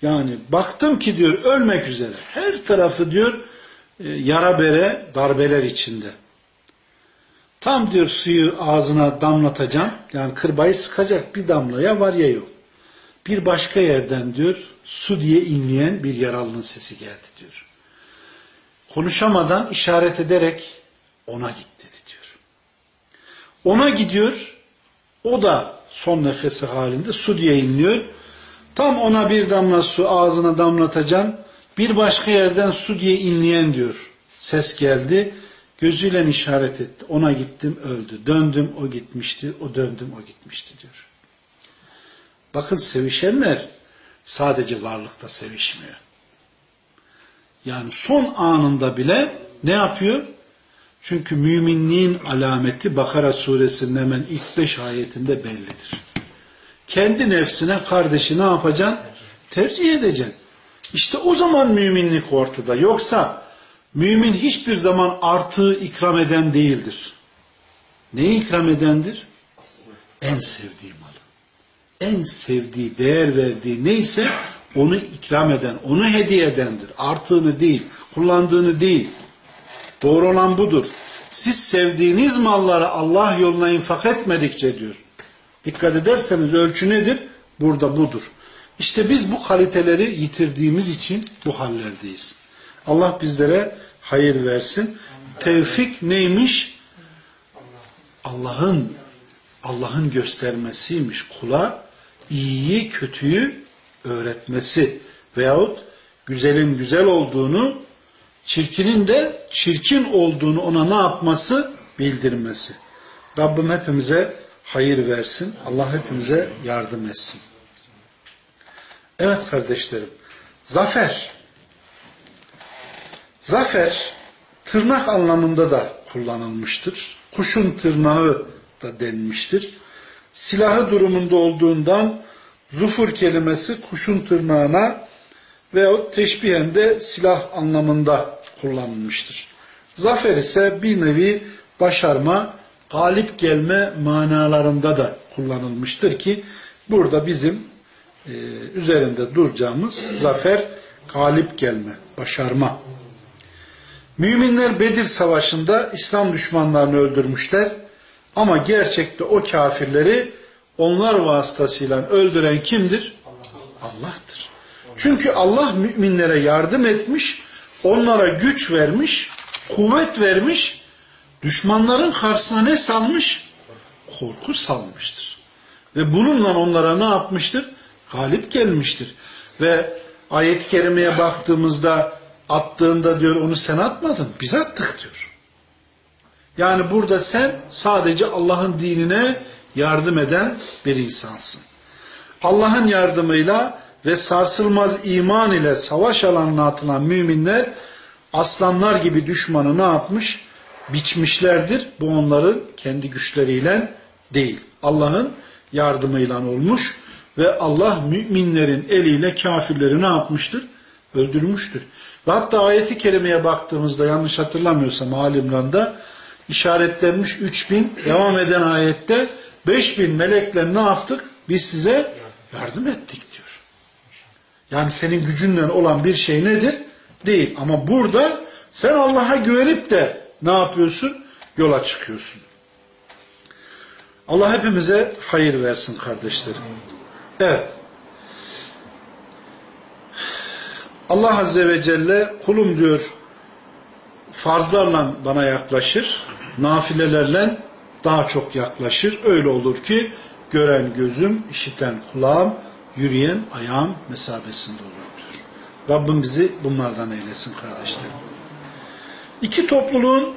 Speaker 1: Yani baktım ki diyor ölmek üzere. Her tarafı diyor e, yara bere darbeler içinde. Tam diyor suyu ağzına damlatacağım. Yani kırbayı sıkacak bir damla ya var ya yok. Bir başka yerden diyor su diye inleyen bir yaralının sesi geldi diyor. Konuşamadan işaret ederek ona git dedi diyor. Ona gidiyor. O da son nefesi halinde su diye inliyor Tam ona bir damla su ağzına damlatacağım. Bir başka yerden su diye inleyen diyor. Ses geldi. Gözüyle işaret etti. Ona gittim öldü. Döndüm o gitmişti. O döndüm o gitmişti diyor. Bakın sevişenler sadece varlıkta sevişmiyor. Yani son anında bile ne yapıyor? Çünkü müminliğin alameti Bakara suresinin hemen ilk beş ayetinde bellidir. Kendi nefsine kardeşi ne yapacaksın? Tercih edeceksin. İşte o zaman müminlik ortada. Yoksa mümin hiçbir zaman artığı ikram eden değildir. Neyi ikram edendir? En sevdiği malı. En sevdiği, değer verdiği neyse onu ikram eden, onu hediye edendir. Artığını değil, kullandığını değil. Doğru olan budur. Siz sevdiğiniz malları Allah yoluna infak etmedikçe diyor. Dikkat ederseniz ölçü nedir? Burada budur. İşte biz bu kaliteleri yitirdiğimiz için bu hallerdeyiz. Allah bizlere hayır versin. Tevfik neymiş? Allah'ın Allah'ın göstermesiymiş kula iyiyi kötüyü öğretmesi veyahut güzelin güzel olduğunu çirkinin de çirkin olduğunu ona ne yapması? Bildirmesi. Rabbim hepimize hayır versin. Allah hepimize yardım etsin. Evet kardeşlerim. Zafer. Zafer tırnak anlamında da kullanılmıştır. Kuşun tırnağı da denmiştir. Silahı durumunda olduğundan zufur kelimesi kuşun tırnağına veyahut teşbihen de silah anlamında kullanılmıştır. Zafer ise bir nevi başarma, galip gelme manalarında da kullanılmıştır ki burada bizim e, üzerinde duracağımız zafer, galip gelme, başarma. Müminler Bedir Savaşı'nda İslam düşmanlarını öldürmüşler ama gerçekte o kafirleri onlar vasıtasıyla öldüren kimdir? Allah'tır. Çünkü Allah müminlere yardım etmiş, onlara güç vermiş, kuvvet vermiş, düşmanların karşısına ne salmış? Korku salmıştır. Ve bununla onlara ne yapmıştır? Galip gelmiştir. Ve ayet-i kerimeye baktığımızda attığında diyor onu sen atmadın, biz attık diyor. Yani burada sen sadece Allah'ın dinine yardım eden bir insansın. Allah'ın yardımıyla ve sarsılmaz iman ile savaş alanına atılan müminler aslanlar gibi düşmanı ne yapmış? Biçmişlerdir. Bu onların kendi güçleriyle değil. Allah'ın yardımıyla olmuş ve Allah müminlerin eliyle kafirleri ne yapmıştır? Öldürmüştür. Ve hatta ayeti kerimeye baktığımızda yanlış hatırlamıyorsam Alimran'da işaretlenmiş 3000 devam eden ayette 5000 melekler ne yaptık? Biz size yardım ettik diyor. Yani senin gücünle olan bir şey nedir? Değil. Ama burada sen Allah'a güvenip de ne yapıyorsun? Yola çıkıyorsun. Allah hepimize hayır versin kardeşlerim. Evet. Allah Azze ve Celle kulum diyor farzlarla bana yaklaşır, nafilelerle daha çok yaklaşır. Öyle olur ki gören gözüm, işiten kulağım, yürüyen ayağım mesabesinde olur diyor. Rabbim bizi bunlardan eylesin kardeşlerim. İki topluluğun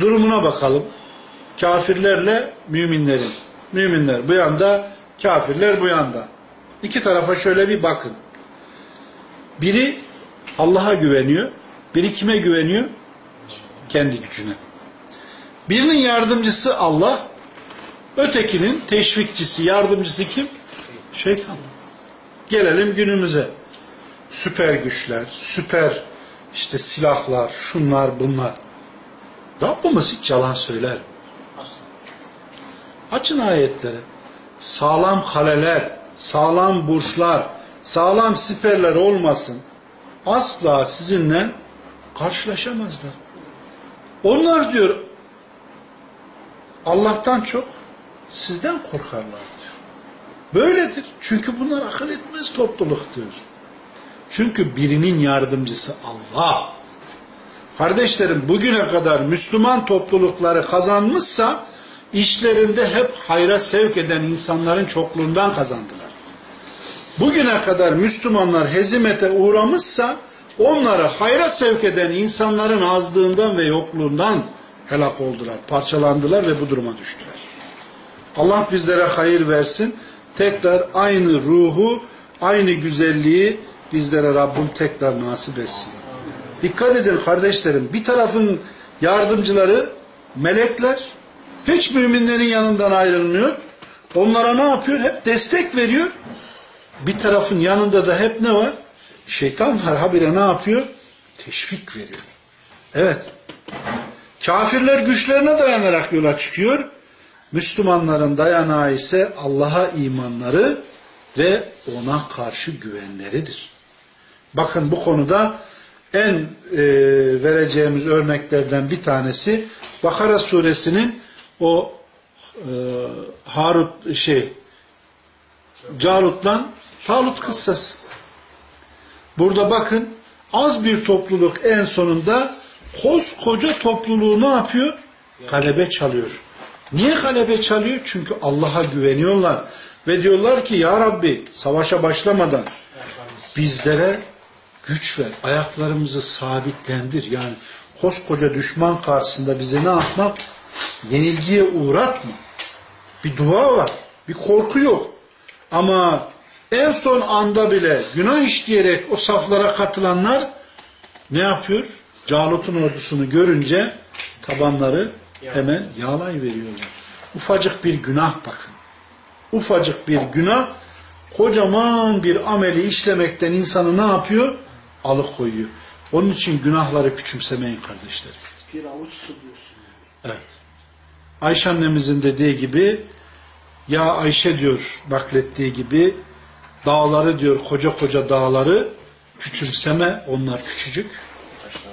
Speaker 1: durumuna bakalım. Kafirlerle müminlerin. Müminler bu yanda, kafirler bu yanda. İki tarafa şöyle bir bakın. Biri Allah'a güveniyor. Biri kime güveniyor? Kendi gücüne. Birinin yardımcısı Allah, ötekinin teşvikçisi, yardımcısı kim? Şeytan. Gelelim günümüze. Süper güçler, süper işte silahlar, şunlar bunlar. Rabbimiz hiç yalan söyler. Açın ayetleri. Sağlam kaleler, sağlam burçlar, sağlam siperler olmasın. Asla sizinle karşılaşamazlar. Onlar diyor Allah'tan çok sizden korkarlar diyor. Böyledir. Çünkü bunlar akıl etmez topluluk diyor. Çünkü birinin yardımcısı Allah. Kardeşlerim bugüne kadar Müslüman toplulukları kazanmışsa işlerinde hep hayra sevk eden insanların çokluğundan kazandılar. bugüne kadar Müslümanlar hezimete uğramışsa onları hayra sevk eden insanların azlığından ve yokluğundan helak oldular, parçalandılar ve bu duruma düştüler. Allah bizlere hayır versin. Tekrar aynı ruhu, aynı güzelliği bizlere Rabbim tekrar nasip etsin. Dikkat edin kardeşlerim. Bir tarafın yardımcıları melekler hiç müminlerin yanından ayrılmıyor. Onlara ne yapıyor? Hep destek veriyor. Bir tarafın yanında da hep ne var? Şeytan var. Habire ne yapıyor? Teşvik veriyor. Evet. Kafirler güçlerine dayanarak yola çıkıyor. Müslümanların dayanağı ise Allah'a imanları ve ona karşı güvenleridir. Bakın bu konuda en e, vereceğimiz örneklerden bir tanesi Bakara suresinin o e, Harut şey Calut'tan Talut kıssası. Burada bakın az bir topluluk en sonunda koskoca topluluğu ne yapıyor? Kalebe çalıyor. Niye kalebe çalıyor? Çünkü Allah'a güveniyorlar. Ve diyorlar ki ya Rabbi savaşa başlamadan bizlere güç ver. Ayaklarımızı sabitlendir. Yani koskoca düşman karşısında bize ne yapmak? Yenilgiye uğratma. Bir dua var. Bir korku yok. Ama en son anda bile günah işleyerek o saflara katılanlar ne yapıyor? Calut'un ordusunu görünce tabanları hemen yağlay veriyorlar. Ufacık bir günah bakın. Ufacık bir günah kocaman bir ameli işlemekten insanı ne yapıyor? Alıkoyuyor. Onun için günahları küçümsemeyin kardeşler.
Speaker 2: Bir avuç su diyorsun.
Speaker 1: Evet. Ayşe annemizin dediği gibi ya Ayşe diyor naklettiği gibi dağları diyor koca koca dağları küçümseme onlar küçücük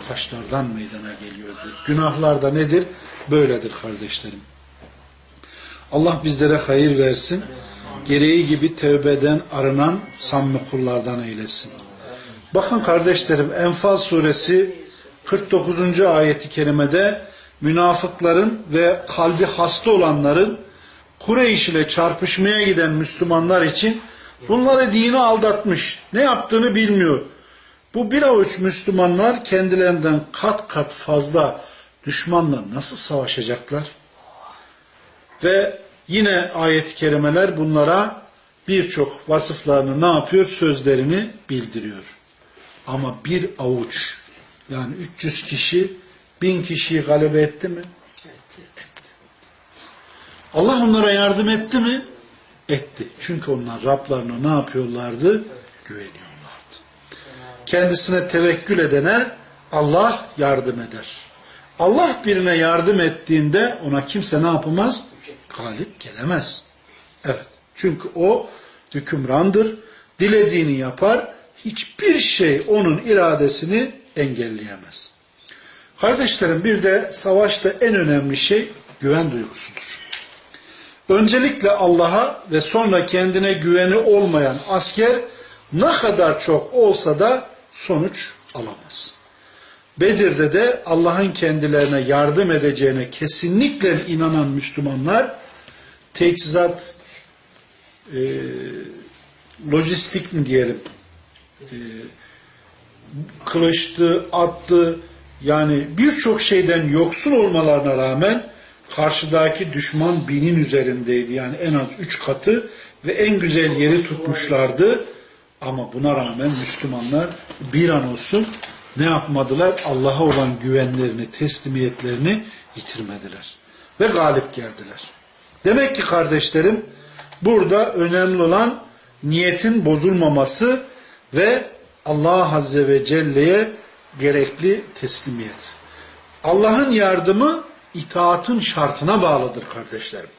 Speaker 1: taşlardan meydana geliyordur. Günahlar da nedir? Böyledir kardeşlerim. Allah bizlere hayır versin. Gereği gibi tevbeden arınan samimi kullardan eylesin. Bakın kardeşlerim Enfal suresi 49. ayeti kerimede münafıkların ve kalbi hasta olanların Kureyş ile çarpışmaya giden Müslümanlar için bunları dini aldatmış. Ne yaptığını bilmiyor. Bu bir avuç Müslümanlar kendilerinden kat kat fazla düşmanla nasıl savaşacaklar? Ve yine ayet-i kerimeler bunlara birçok vasıflarını ne yapıyor? Sözlerini bildiriyor. Ama bir avuç yani 300 kişi bin kişiyi galebe etti mi? Allah onlara yardım etti mi? Etti. Çünkü onlar Rablarına ne yapıyorlardı? Güveniyorlardı. Kendisine tevekkül edene Allah yardım eder. Allah birine yardım ettiğinde ona kimse ne yapamaz? Galip gelemez. Evet. Çünkü o hükümrandır. Dilediğini yapar. Hiçbir şey onun iradesini engelleyemez. Kardeşlerim bir de savaşta en önemli şey güven duygusudur. Öncelikle Allah'a ve sonra kendine güveni olmayan asker ne kadar çok olsa da sonuç alamaz. Bedir'de de Allah'ın kendilerine yardım edeceğine kesinlikle inanan Müslümanlar teçhizat e, lojistik mi diyelim e, kılıçtı, attı yani birçok şeyden yoksun olmalarına rağmen karşıdaki düşman binin üzerindeydi. Yani en az üç katı ve en güzel yeri tutmuşlardı. Ama buna rağmen Müslümanlar bir an olsun ne yapmadılar? Allah'a olan güvenlerini, teslimiyetlerini yitirmediler. Ve galip geldiler. Demek ki kardeşlerim burada önemli olan niyetin bozulmaması ve Allah Azze ve Celle'ye gerekli teslimiyet. Allah'ın yardımı itaatın şartına bağlıdır kardeşlerim.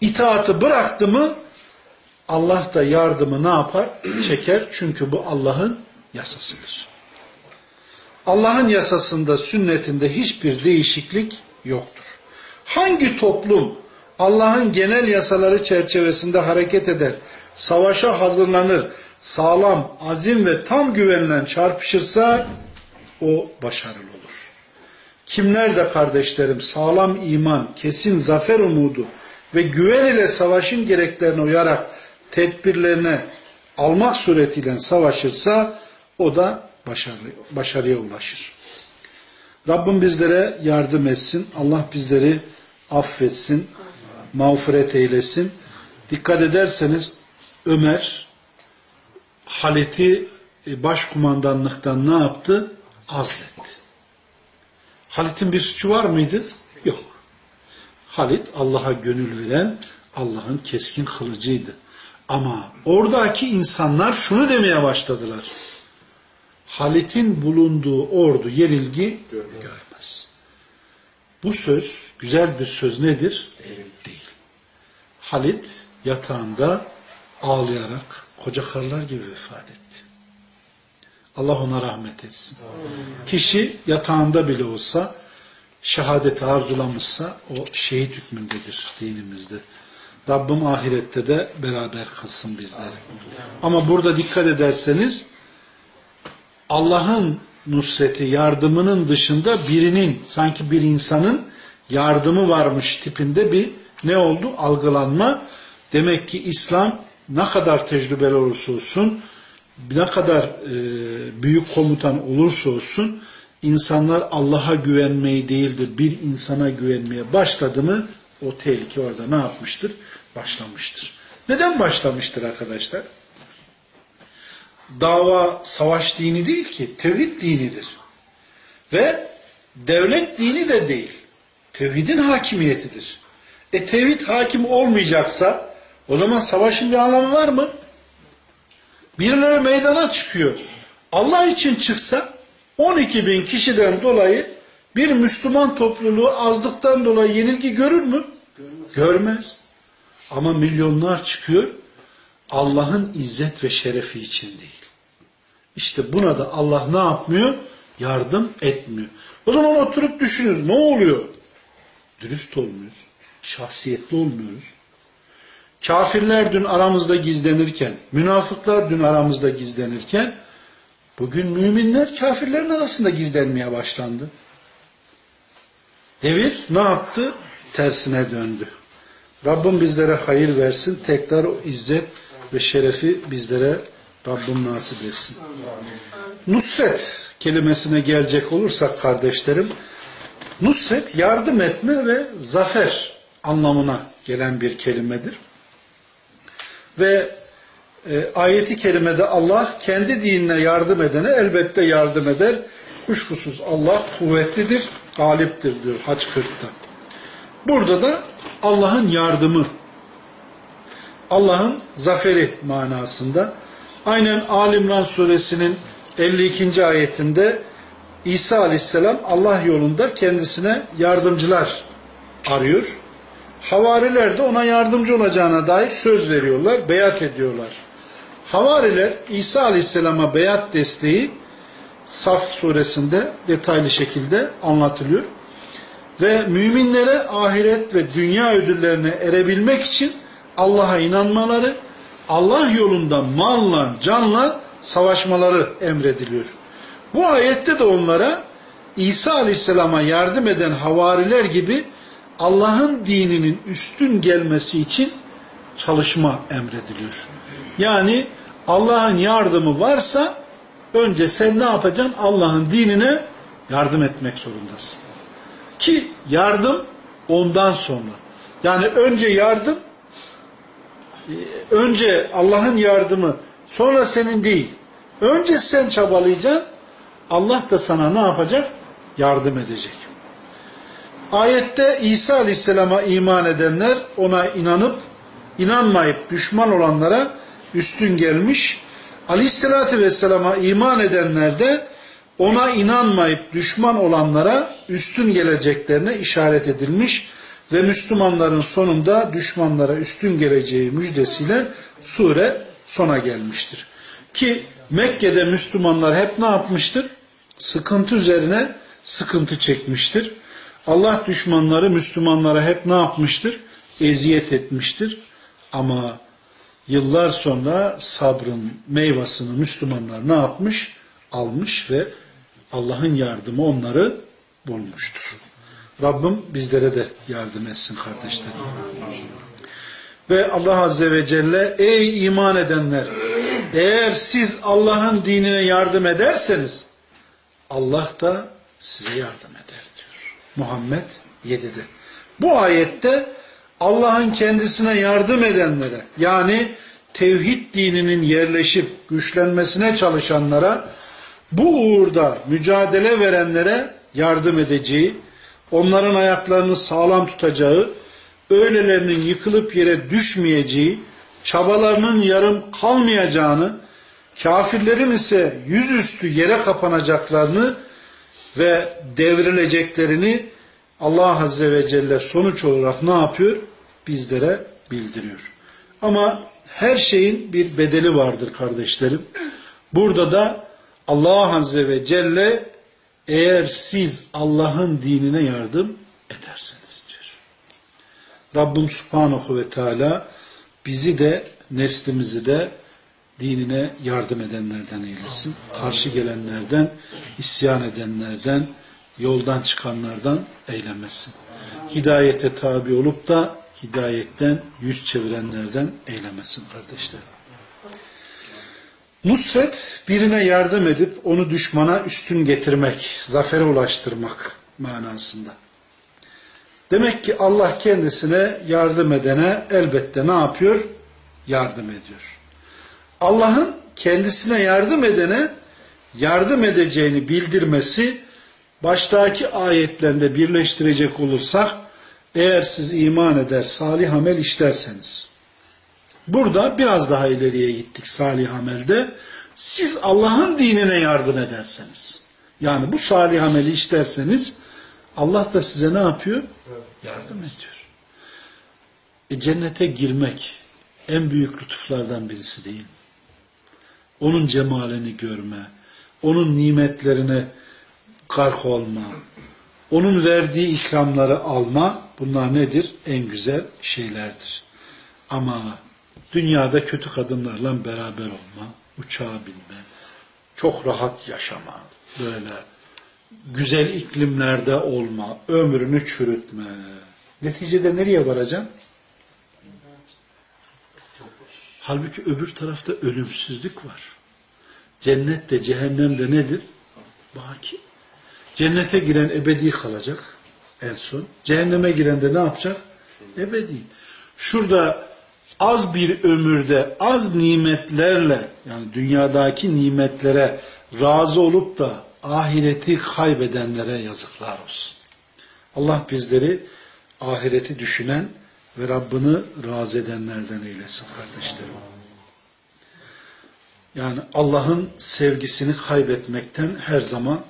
Speaker 1: İtaatı bıraktı mı Allah da yardımı ne yapar? Çeker. Çünkü bu Allah'ın yasasıdır. Allah'ın yasasında, sünnetinde hiçbir değişiklik yoktur. Hangi toplum Allah'ın genel yasaları çerçevesinde hareket eder, savaşa hazırlanır, sağlam, azim ve tam güvenilen çarpışırsa o başarılı. Kimler de kardeşlerim sağlam iman, kesin zafer umudu ve güven ile savaşın gereklerine uyarak tedbirlerine almak suretiyle savaşırsa o da başarı, başarıya ulaşır. Rabbim bizlere yardım etsin. Allah bizleri affetsin. Mağfiret eylesin. Dikkat ederseniz Ömer Halit'i e, başkumandanlıktan ne yaptı? Azletti. Halit'in bir suçu var mıydı? Yok. Halit Allah'a gönül veren Allah'ın keskin kılıcıydı. Ama oradaki insanlar şunu demeye başladılar. Halit'in bulunduğu ordu yenilgi görmez. Bu söz güzel bir söz nedir? Değil. Halit yatağında ağlayarak koca karlar gibi vefat etti. Allah ona rahmet etsin. Kişi yatağında bile olsa şehadeti arzulamışsa o şehit hükmündedir dinimizde. Rabbim ahirette de beraber kılsın bizleri. Ama burada dikkat ederseniz Allah'ın nusreti, yardımının dışında birinin, sanki bir insanın yardımı varmış tipinde bir ne oldu? Algılanma. Demek ki İslam ne kadar tecrübeli olursa olsun, ne kadar e, büyük komutan olursa olsun, insanlar Allah'a güvenmeyi değildir, bir insana güvenmeye başladı mı, o tehlike orada ne yapmıştır? Başlamıştır. Neden başlamıştır arkadaşlar? Dava savaş dini değil ki, tevhid dinidir. Ve devlet dini de değil. Tevhidin hakimiyetidir. E tevhid hakim olmayacaksa o zaman savaşın bir anlamı var mı? Birileri meydana çıkıyor. Allah için çıksa 12 bin kişiden dolayı bir Müslüman topluluğu azlıktan dolayı yenilgi görür mü? Görmez. Görmez. Ama milyonlar çıkıyor Allah'ın izzet ve şerefi için değil. İşte buna da Allah ne yapmıyor? Yardım etmiyor. O zaman oturup düşünürüz. Ne oluyor? Dürüst olmuyoruz. Şahsiyetli olmuyoruz. Kafirler dün aramızda gizlenirken, münafıklar dün aramızda gizlenirken, bugün müminler kafirlerin arasında gizlenmeye başlandı. Devir ne yaptı? Tersine döndü. Rabbim bizlere hayır versin. Tekrar o izzet ve şerefi bizlere Rabbim nasip etsin. Nusret kelimesine gelecek olursak kardeşlerim, Nusret yardım etme ve zafer anlamına gelen bir kelimedir. Ve e, ayeti kerimede Allah kendi dinine yardım edene elbette yardım eder. Kuşkusuz Allah kuvvetlidir, galiptir diyor Haç 40'ta. Burada da Allah'ın yardımı, Allah'ın zaferi manasında. Aynen Alimran suresinin 52. ayetinde İsa aleyhisselam Allah yolunda kendisine yardımcılar arıyor. Havariler de ona yardımcı olacağına dair söz veriyorlar, beyat ediyorlar. Havariler İsa aleyhisselama beyat desteği Saf suresinde detaylı şekilde anlatılıyor. Ve müminlere ahiret ve dünya ödüllerine erebilmek için Allah'a inanmaları, Allah yolunda malla, canla savaşmaları emrediliyor. Bu ayette de onlara İsa Aleyhisselam'a yardım eden havariler gibi Allah'ın dininin üstün gelmesi için çalışma emrediliyor. Yani Allah'ın yardımı varsa önce sen ne yapacaksın? Allah'ın dinine yardım etmek zorundasın. Ki yardım ondan sonra. Yani önce yardım önce Allah'ın yardımı sonra senin değil. Önce sen çabalayacaksın Allah da sana ne yapacak? Yardım edecek. Ayette İsa Aleyhisselam'a iman edenler ona inanıp inanmayıp düşman olanlara üstün gelmiş. Aleyhisselatü Vesselam'a iman edenler de ona inanmayıp düşman olanlara üstün geleceklerine işaret edilmiş ve Müslümanların sonunda düşmanlara üstün geleceği müjdesiyle sure sona gelmiştir. Ki Mekke'de Müslümanlar hep ne yapmıştır? Sıkıntı üzerine sıkıntı çekmiştir. Allah düşmanları Müslümanlara hep ne yapmıştır? Eziyet etmiştir. Ama yıllar sonra sabrın meyvasını Müslümanlar ne yapmış? Almış ve Allah'ın yardımı onları bulmuştur. Rabbim bizlere de yardım etsin kardeşlerim. Ve Allah Azze ve Celle ey iman edenler eğer siz Allah'ın dinine yardım ederseniz Allah da size yardım. Muhammed 7'de. Bu ayette Allah'ın kendisine yardım edenlere yani tevhid dininin yerleşip güçlenmesine çalışanlara bu uğurda mücadele verenlere yardım edeceği, onların ayaklarını sağlam tutacağı, öylelerinin yıkılıp yere düşmeyeceği, çabalarının yarım kalmayacağını, kafirlerin ise yüzüstü yere kapanacaklarını ve devrileceklerini Allah Azze ve Celle sonuç olarak ne yapıyor? Bizlere bildiriyor. Ama her şeyin bir bedeli vardır kardeşlerim. Burada da Allah Azze ve Celle eğer siz Allah'ın dinine yardım ederseniz diyor. Rabbim Subhanahu ve Teala bizi de neslimizi de dinine yardım edenlerden eylesin. Karşı gelenlerden, isyan edenlerden, yoldan çıkanlardan eylemesin. Hidayete tabi olup da hidayetten yüz çevirenlerden eylemesin kardeşlerim. Nusret birine yardım edip onu düşmana üstün getirmek, zafere ulaştırmak manasında. Demek ki Allah kendisine yardım edene elbette ne yapıyor? Yardım ediyor. Allah'ın kendisine yardım edene yardım edeceğini bildirmesi baştaki ayetlerinde birleştirecek olursak eğer siz iman eder salih amel işlerseniz burada biraz daha ileriye gittik salih amelde siz Allah'ın dinine yardım ederseniz yani bu salih ameli işlerseniz Allah da size ne yapıyor? Yardım ediyor. E cennete girmek en büyük lütuflardan birisi değil mi? Onun cemalini görme, onun nimetlerine gark olma, onun verdiği ikramları alma bunlar nedir? En güzel şeylerdir. Ama dünyada kötü kadınlarla beraber olma, uçağa binme, çok rahat yaşama, böyle güzel iklimlerde olma, ömrünü çürütme. Neticede nereye varacağım? Halbuki öbür tarafta ölümsüzlük var. Cennet de cehennem de nedir? Baki. Cennete giren ebedi kalacak en son. Cehenneme giren de ne yapacak? Ebedi. Şurada az bir ömürde az nimetlerle yani dünyadaki nimetlere razı olup da ahireti kaybedenlere yazıklar olsun. Allah bizleri ahireti düşünen ve Rabbini razı edenlerden eylesin kardeşlerim. Yani Allah'ın sevgisini kaybetmekten her zaman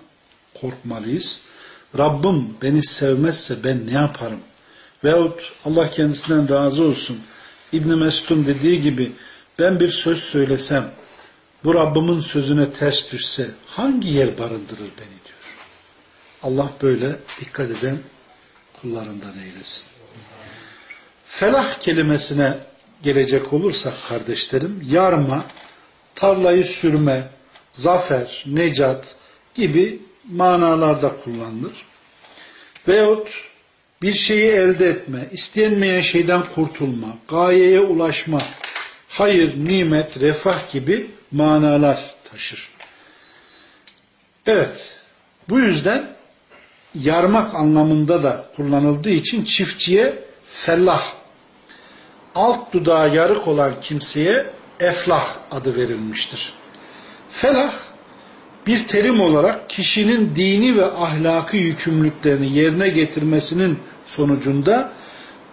Speaker 1: korkmalıyız. Rabbim beni sevmezse ben ne yaparım? Veyahut Allah kendisinden razı olsun. İbn Mesud'un dediği gibi ben bir söz söylesem bu Rabbimin sözüne ters düşse hangi yer barındırır beni diyor. Allah böyle dikkat eden kullarından eylesin. Felah kelimesine gelecek olursak kardeşlerim yarma, tarlayı sürme, zafer, necat gibi manalarda kullanılır. Veyahut bir şeyi elde etme, istenmeyen şeyden kurtulma, gayeye ulaşma, hayır, nimet, refah gibi manalar taşır. Evet, bu yüzden yarmak anlamında da kullanıldığı için çiftçiye fellah, alt dudağı yarık olan kimseye eflah adı verilmiştir. Felah, bir terim olarak kişinin dini ve ahlaki yükümlülüklerini yerine getirmesinin sonucunda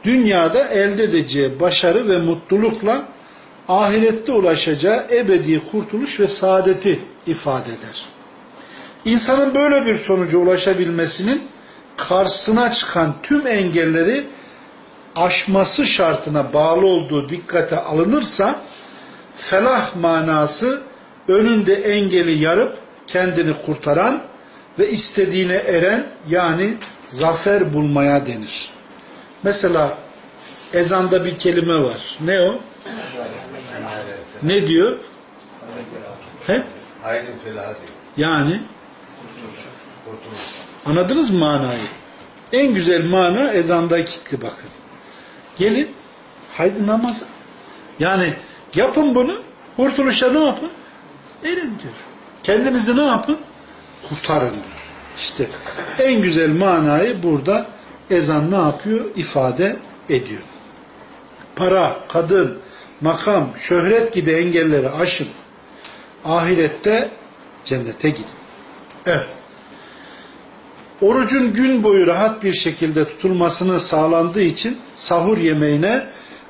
Speaker 1: dünyada elde edeceği başarı ve mutlulukla ahirette ulaşacağı ebedi kurtuluş ve saadeti ifade eder. İnsanın böyle bir sonuca ulaşabilmesinin karşısına çıkan tüm engelleri aşması şartına bağlı olduğu dikkate alınırsa felah manası önünde engeli yarıp kendini kurtaran ve istediğine eren yani zafer bulmaya denir. Mesela ezanda bir kelime var. Ne o? Ne diyor? He? Yani anladınız mı manayı? En güzel mana ezanda kitli bakın. Gelin Haydi namaza. Yani yapın bunu, kurtuluşa ne yapın? Erin diyor. Kendinizi ne yapın? Kurtarın diyor. İşte en güzel manayı burada ezan ne yapıyor? İfade ediyor. Para, kadın, makam, şöhret gibi engelleri aşın. Ahirette cennete gidin. Evet. Orucun gün boyu rahat bir şekilde tutulmasını sağlandığı için sahur yemeğine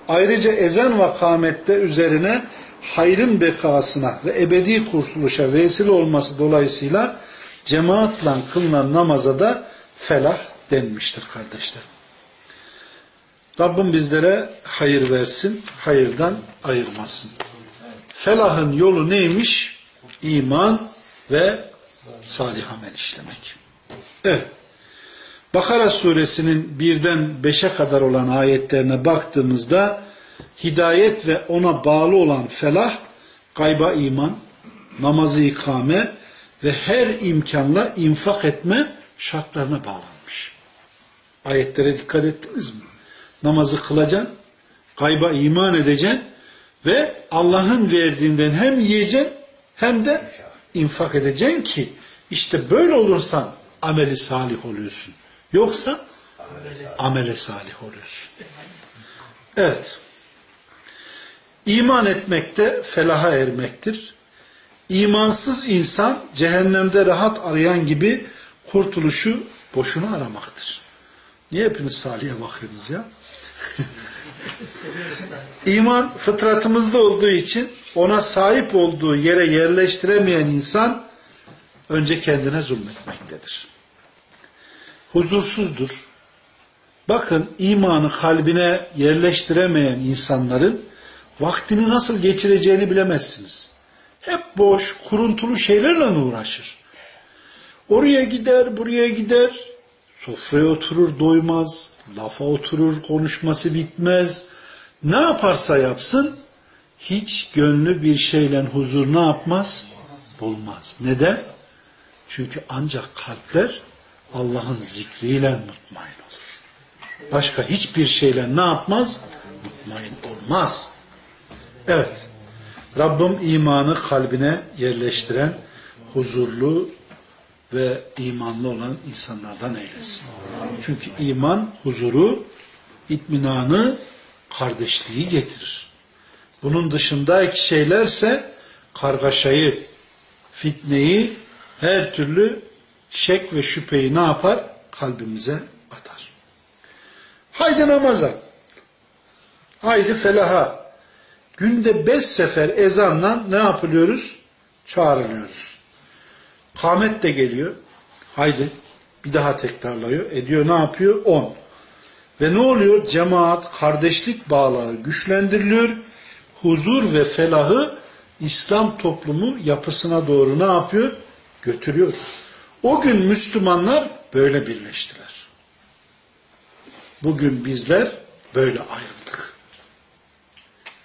Speaker 1: ayrıca ezan ve kâmette üzerine hayrın bekasına ve ebedi kurtuluşa vesile olması dolayısıyla cemaatle kılınan namaza da felah denmiştir kardeşler. Rabbim bizlere hayır versin, hayırdan ayırmasın. Felahın yolu neymiş? İman ve salih amel işlemek. Evet. Bakara suresinin birden beşe kadar olan ayetlerine baktığımızda hidayet ve ona bağlı olan felah, gayba iman, namazı ikame ve her imkanla infak etme şartlarına bağlanmış. Ayetlere dikkat ettiniz mi? Namazı kılacaksın, gayba iman edeceksin ve Allah'ın verdiğinden hem yiyeceksin hem de infak edeceksin ki işte böyle olursan ameli salih oluyorsun. Yoksa amele salih oluyorsun. Evet. İman etmek de felaha ermektir. İmansız insan cehennemde rahat arayan gibi kurtuluşu boşuna aramaktır. Niye hepiniz Salih'e bakıyorsunuz ya? İman fıtratımızda olduğu için ona sahip olduğu yere yerleştiremeyen insan önce kendine zulmetmektedir. Huzursuzdur. Bakın imanı kalbine yerleştiremeyen insanların vaktini nasıl geçireceğini bilemezsiniz. Hep boş, kuruntulu şeylerle uğraşır. Oraya gider, buraya gider, sofraya oturur doymaz, lafa oturur konuşması bitmez. Ne yaparsa yapsın hiç gönlü bir şeyle huzur ne yapmaz? Bulmaz. Neden? Çünkü ancak kalpler Allah'ın zikriyle mutmain olur. Başka hiçbir şeyle ne yapmaz? Mutmain olmaz. Evet. Rabbim imanı kalbine yerleştiren huzurlu ve imanlı olan insanlardan eylesin. Çünkü iman huzuru, itminanı, kardeşliği getirir. Bunun dışındaki şeylerse kargaşayı, fitneyi, her türlü şek ve şüpheyi ne yapar? Kalbimize atar. Haydi namaza. Haydi felaha. Günde beş sefer ezanla ne yapılıyoruz? Çağrılıyoruz. Kamet de geliyor. Haydi bir daha tekrarlıyor. Ediyor ne yapıyor? On. Ve ne oluyor? Cemaat, kardeşlik bağları güçlendiriliyor. Huzur ve felahı İslam toplumu yapısına doğru ne yapıyor? Götürüyor. O gün Müslümanlar böyle birleştiler. Bugün bizler böyle ayrıldık.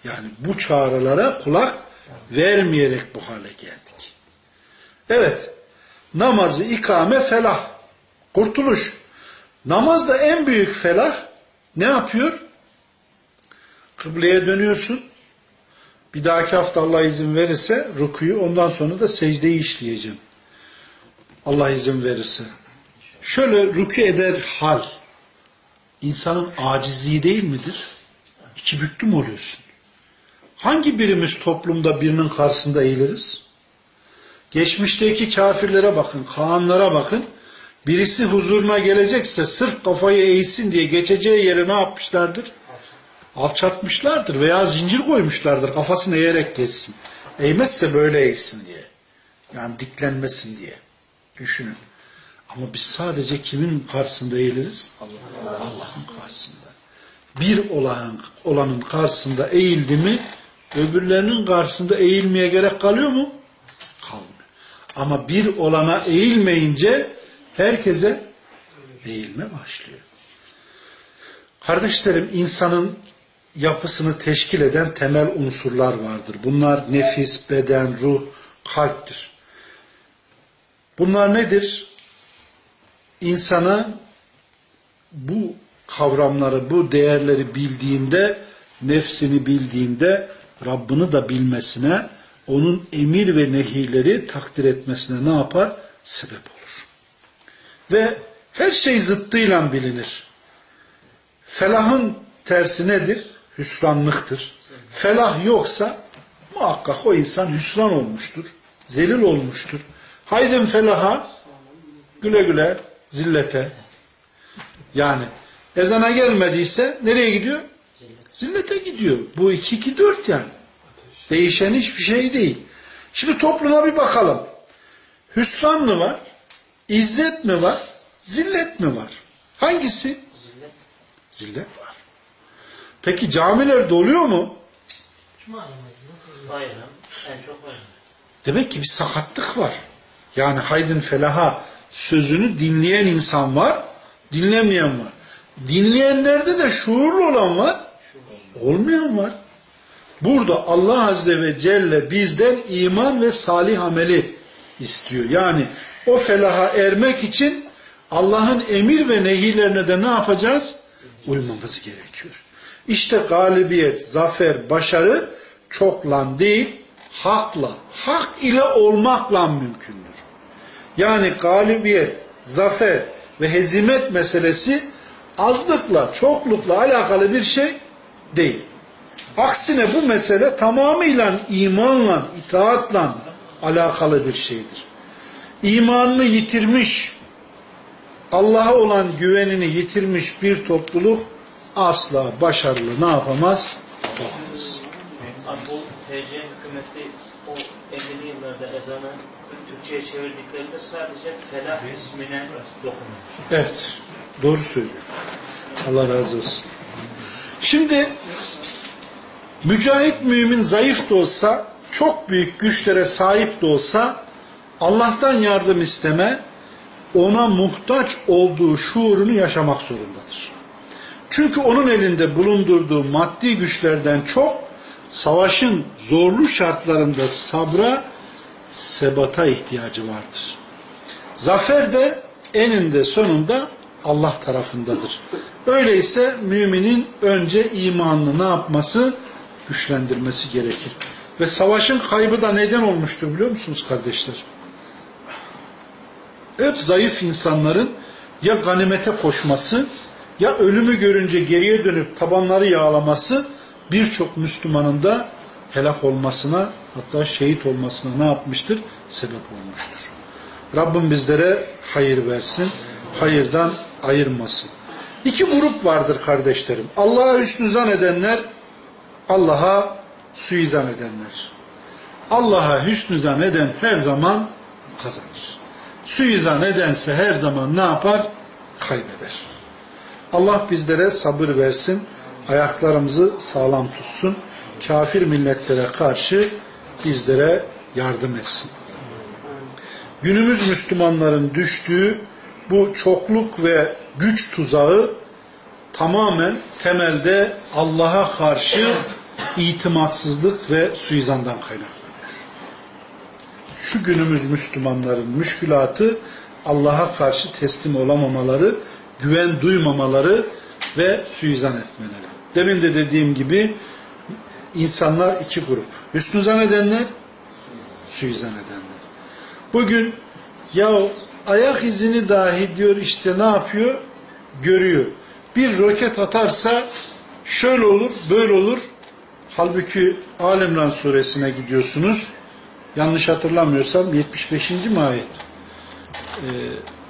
Speaker 1: Yani bu çağrılara kulak vermeyerek bu hale geldik. Evet, namazı ikame felah, kurtuluş. Namazda en büyük felah ne yapıyor? Kıbleye dönüyorsun. Bir dahaki hafta Allah izin verirse rukuyu ondan sonra da secdeyi işleyeceğim. Allah izin verirse. Şöyle rükü eder hal. insanın acizliği değil midir? İki büktüm oluyorsun. Hangi birimiz toplumda birinin karşısında eğiliriz? Geçmişteki kafirlere bakın, Kaanlara bakın. Birisi huzuruna gelecekse sırf kafayı eğsin diye geçeceği yere ne yapmışlardır? Alçatmışlardır veya zincir koymuşlardır kafasını eğerek geçsin. Eğmezse böyle eğsin diye. Yani diklenmesin diye. Düşünün. Ama biz sadece kimin karşısında eğiliriz? Allah'ın Allah karşısında. Bir olanın, olanın karşısında eğildi mi öbürlerinin karşısında eğilmeye gerek kalıyor mu? Kalmıyor. Ama bir olana eğilmeyince herkese eğilme başlıyor. Kardeşlerim insanın yapısını teşkil eden temel unsurlar vardır. Bunlar nefis, beden, ruh, kalptir. Bunlar nedir? İnsana bu kavramları, bu değerleri bildiğinde nefsini bildiğinde Rabbini da bilmesine, onun emir ve nehirleri takdir etmesine ne yapar? Sebep olur. Ve her şey zıttıyla bilinir. Felahın tersi nedir? Hüsranlıktır. Felah yoksa muhakkak o insan hüsran olmuştur. Zelil olmuştur. Haydin felaha güle güle zillete. Yani ezana gelmediyse nereye gidiyor? Zillete gidiyor. Bu 2-2-4 yani. Değişen hiçbir şey değil. Şimdi topluma bir bakalım. Hüsran mı var? İzzet mi var? Zillet mi var? Hangisi? Zillet. Zillet var. Peki camiler doluyor mu?
Speaker 2: Bayram. En çok bayram.
Speaker 1: Demek ki bir sakatlık var. Yani haydın felaha sözünü dinleyen insan var, dinlemeyen var. Dinleyenlerde de şuurlu olan var, olmayan var. Burada Allah Azze ve Celle bizden iman ve salih ameli istiyor. Yani o felaha ermek için Allah'ın emir ve nehirlerine de ne yapacağız? Uymamız gerekiyor. İşte galibiyet, zafer, başarı çokla değil, hakla, hak ile olmakla mümkündür. Yani galibiyet, zafer ve hezimet meselesi azlıkla, çoklukla alakalı bir şey değil. Aksine bu mesele tamamıyla imanla, itaatla alakalı bir şeydir. İmanını yitirmiş, Allah'a olan güvenini yitirmiş bir topluluk asla başarılı ne yapamaz? Olamaz.
Speaker 2: Bu TC hükümeti o 50'li yıllarda ezanı Türkçe'ye çevirdiklerinde sadece felah ismine dokunuyor.
Speaker 1: Evet. Doğru söylüyor. Allah razı olsun. Şimdi mücahit mümin zayıf da olsa çok büyük güçlere sahip de olsa Allah'tan yardım isteme ona muhtaç olduğu şuurunu yaşamak zorundadır. Çünkü onun elinde bulundurduğu maddi güçlerden çok savaşın zorlu şartlarında sabra, sebata ihtiyacı vardır. Zafer de eninde sonunda Allah tarafındadır. Öyleyse müminin önce imanını ne yapması? Güçlendirmesi gerekir. Ve savaşın kaybı da neden olmuştur biliyor musunuz kardeşler? Hep zayıf insanların ya ganimete koşması ya ölümü görünce geriye dönüp tabanları yağlaması birçok Müslümanın da helak olmasına hatta şehit olmasına ne yapmıştır? Sebep olmuştur. Rabbim bizlere hayır versin. Hayırdan ayırmasın. İki grup vardır kardeşlerim. Allah'a hüsnü zan edenler, Allah'a suizan edenler. Allah'a hüsnü zan eden her zaman kazanır. Suizan edense her zaman ne yapar? Kaybeder. Allah bizlere sabır versin, ayaklarımızı sağlam tutsun, kafir milletlere karşı bizlere yardım etsin. Günümüz Müslümanların düştüğü bu çokluk ve güç tuzağı tamamen temelde Allah'a karşı itimatsızlık ve suizandan kaynaklanıyor. Şu günümüz Müslümanların müşkülatı Allah'a karşı teslim olamamaları, güven duymamaları ve suizan etmeleri. Demin de dediğim gibi insanlar iki grup. Hüsnü zannedenler, suizan edenler. Bugün ya ayak izini dahi diyor işte ne yapıyor? Görüyor. Bir roket atarsa şöyle olur, böyle olur. Halbuki Alimran suresine gidiyorsunuz. Yanlış hatırlamıyorsam 75. mi ayet? Ee,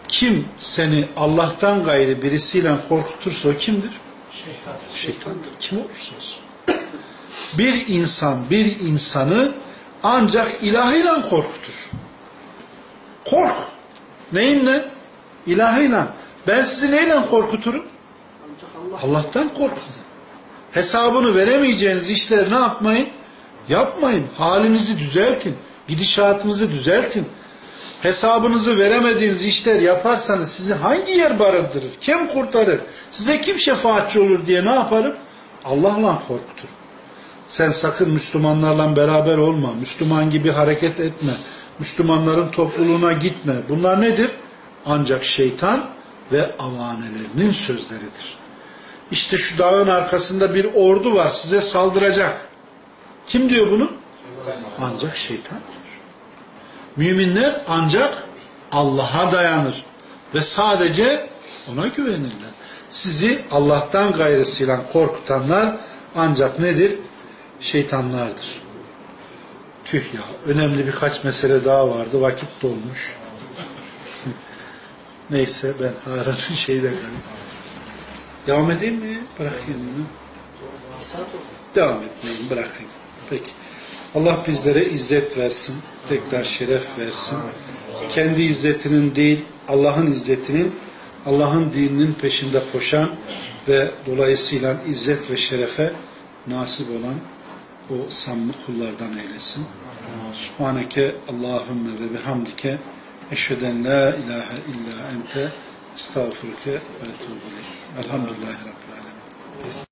Speaker 1: kim seni Allah'tan gayrı birisiyle korkutursa o kimdir?
Speaker 2: Şeytan.
Speaker 1: Şeytandır. Kim olursa olsun. Bir insan bir insanı ancak ilahıyla korkutur. Kork. Neyinle? İlahıyla. Ben sizi neyle korkuturum? Allah'tan korkun. Hesabını veremeyeceğiniz işleri ne yapmayın? Yapmayın. Halinizi düzeltin. Gidişatınızı düzeltin. Hesabınızı veremediğiniz işler yaparsanız sizi hangi yer barındırır? Kim kurtarır? Size kim şefaatçi olur diye ne yaparım? Allah'la korkutur. Sen sakın Müslümanlarla beraber olma. Müslüman gibi hareket etme. Müslümanların topluluğuna gitme. Bunlar nedir? Ancak şeytan ve avanelerinin sözleridir. İşte şu dağın arkasında bir ordu var size saldıracak. Kim diyor bunu? Ancak şeytan. Müminler ancak Allah'a dayanır ve sadece ona güvenirler. Sizi Allah'tan gayrısıyla korkutanlar ancak nedir? Şeytanlardır. Tüh ya, önemli birkaç mesele daha vardı, vakit dolmuş. Neyse ben Harun'un şeyde kalayım. Devam edeyim mi? Bırakayım bunu. Devam etmeyin, bırakayım. Peki. Allah bizlere izzet versin, tekrar şeref versin. Kendi izzetinin değil, Allah'ın izzetinin, Allah'ın dininin peşinde koşan ve dolayısıyla izzet ve şerefe nasip olan o samimi kullardan eylesin. Subhaneke Allahümme ve bihamdike eşheden la ilahe illa ente estağfurke ve etubu. Elhamdülillahi Rabbil alemin.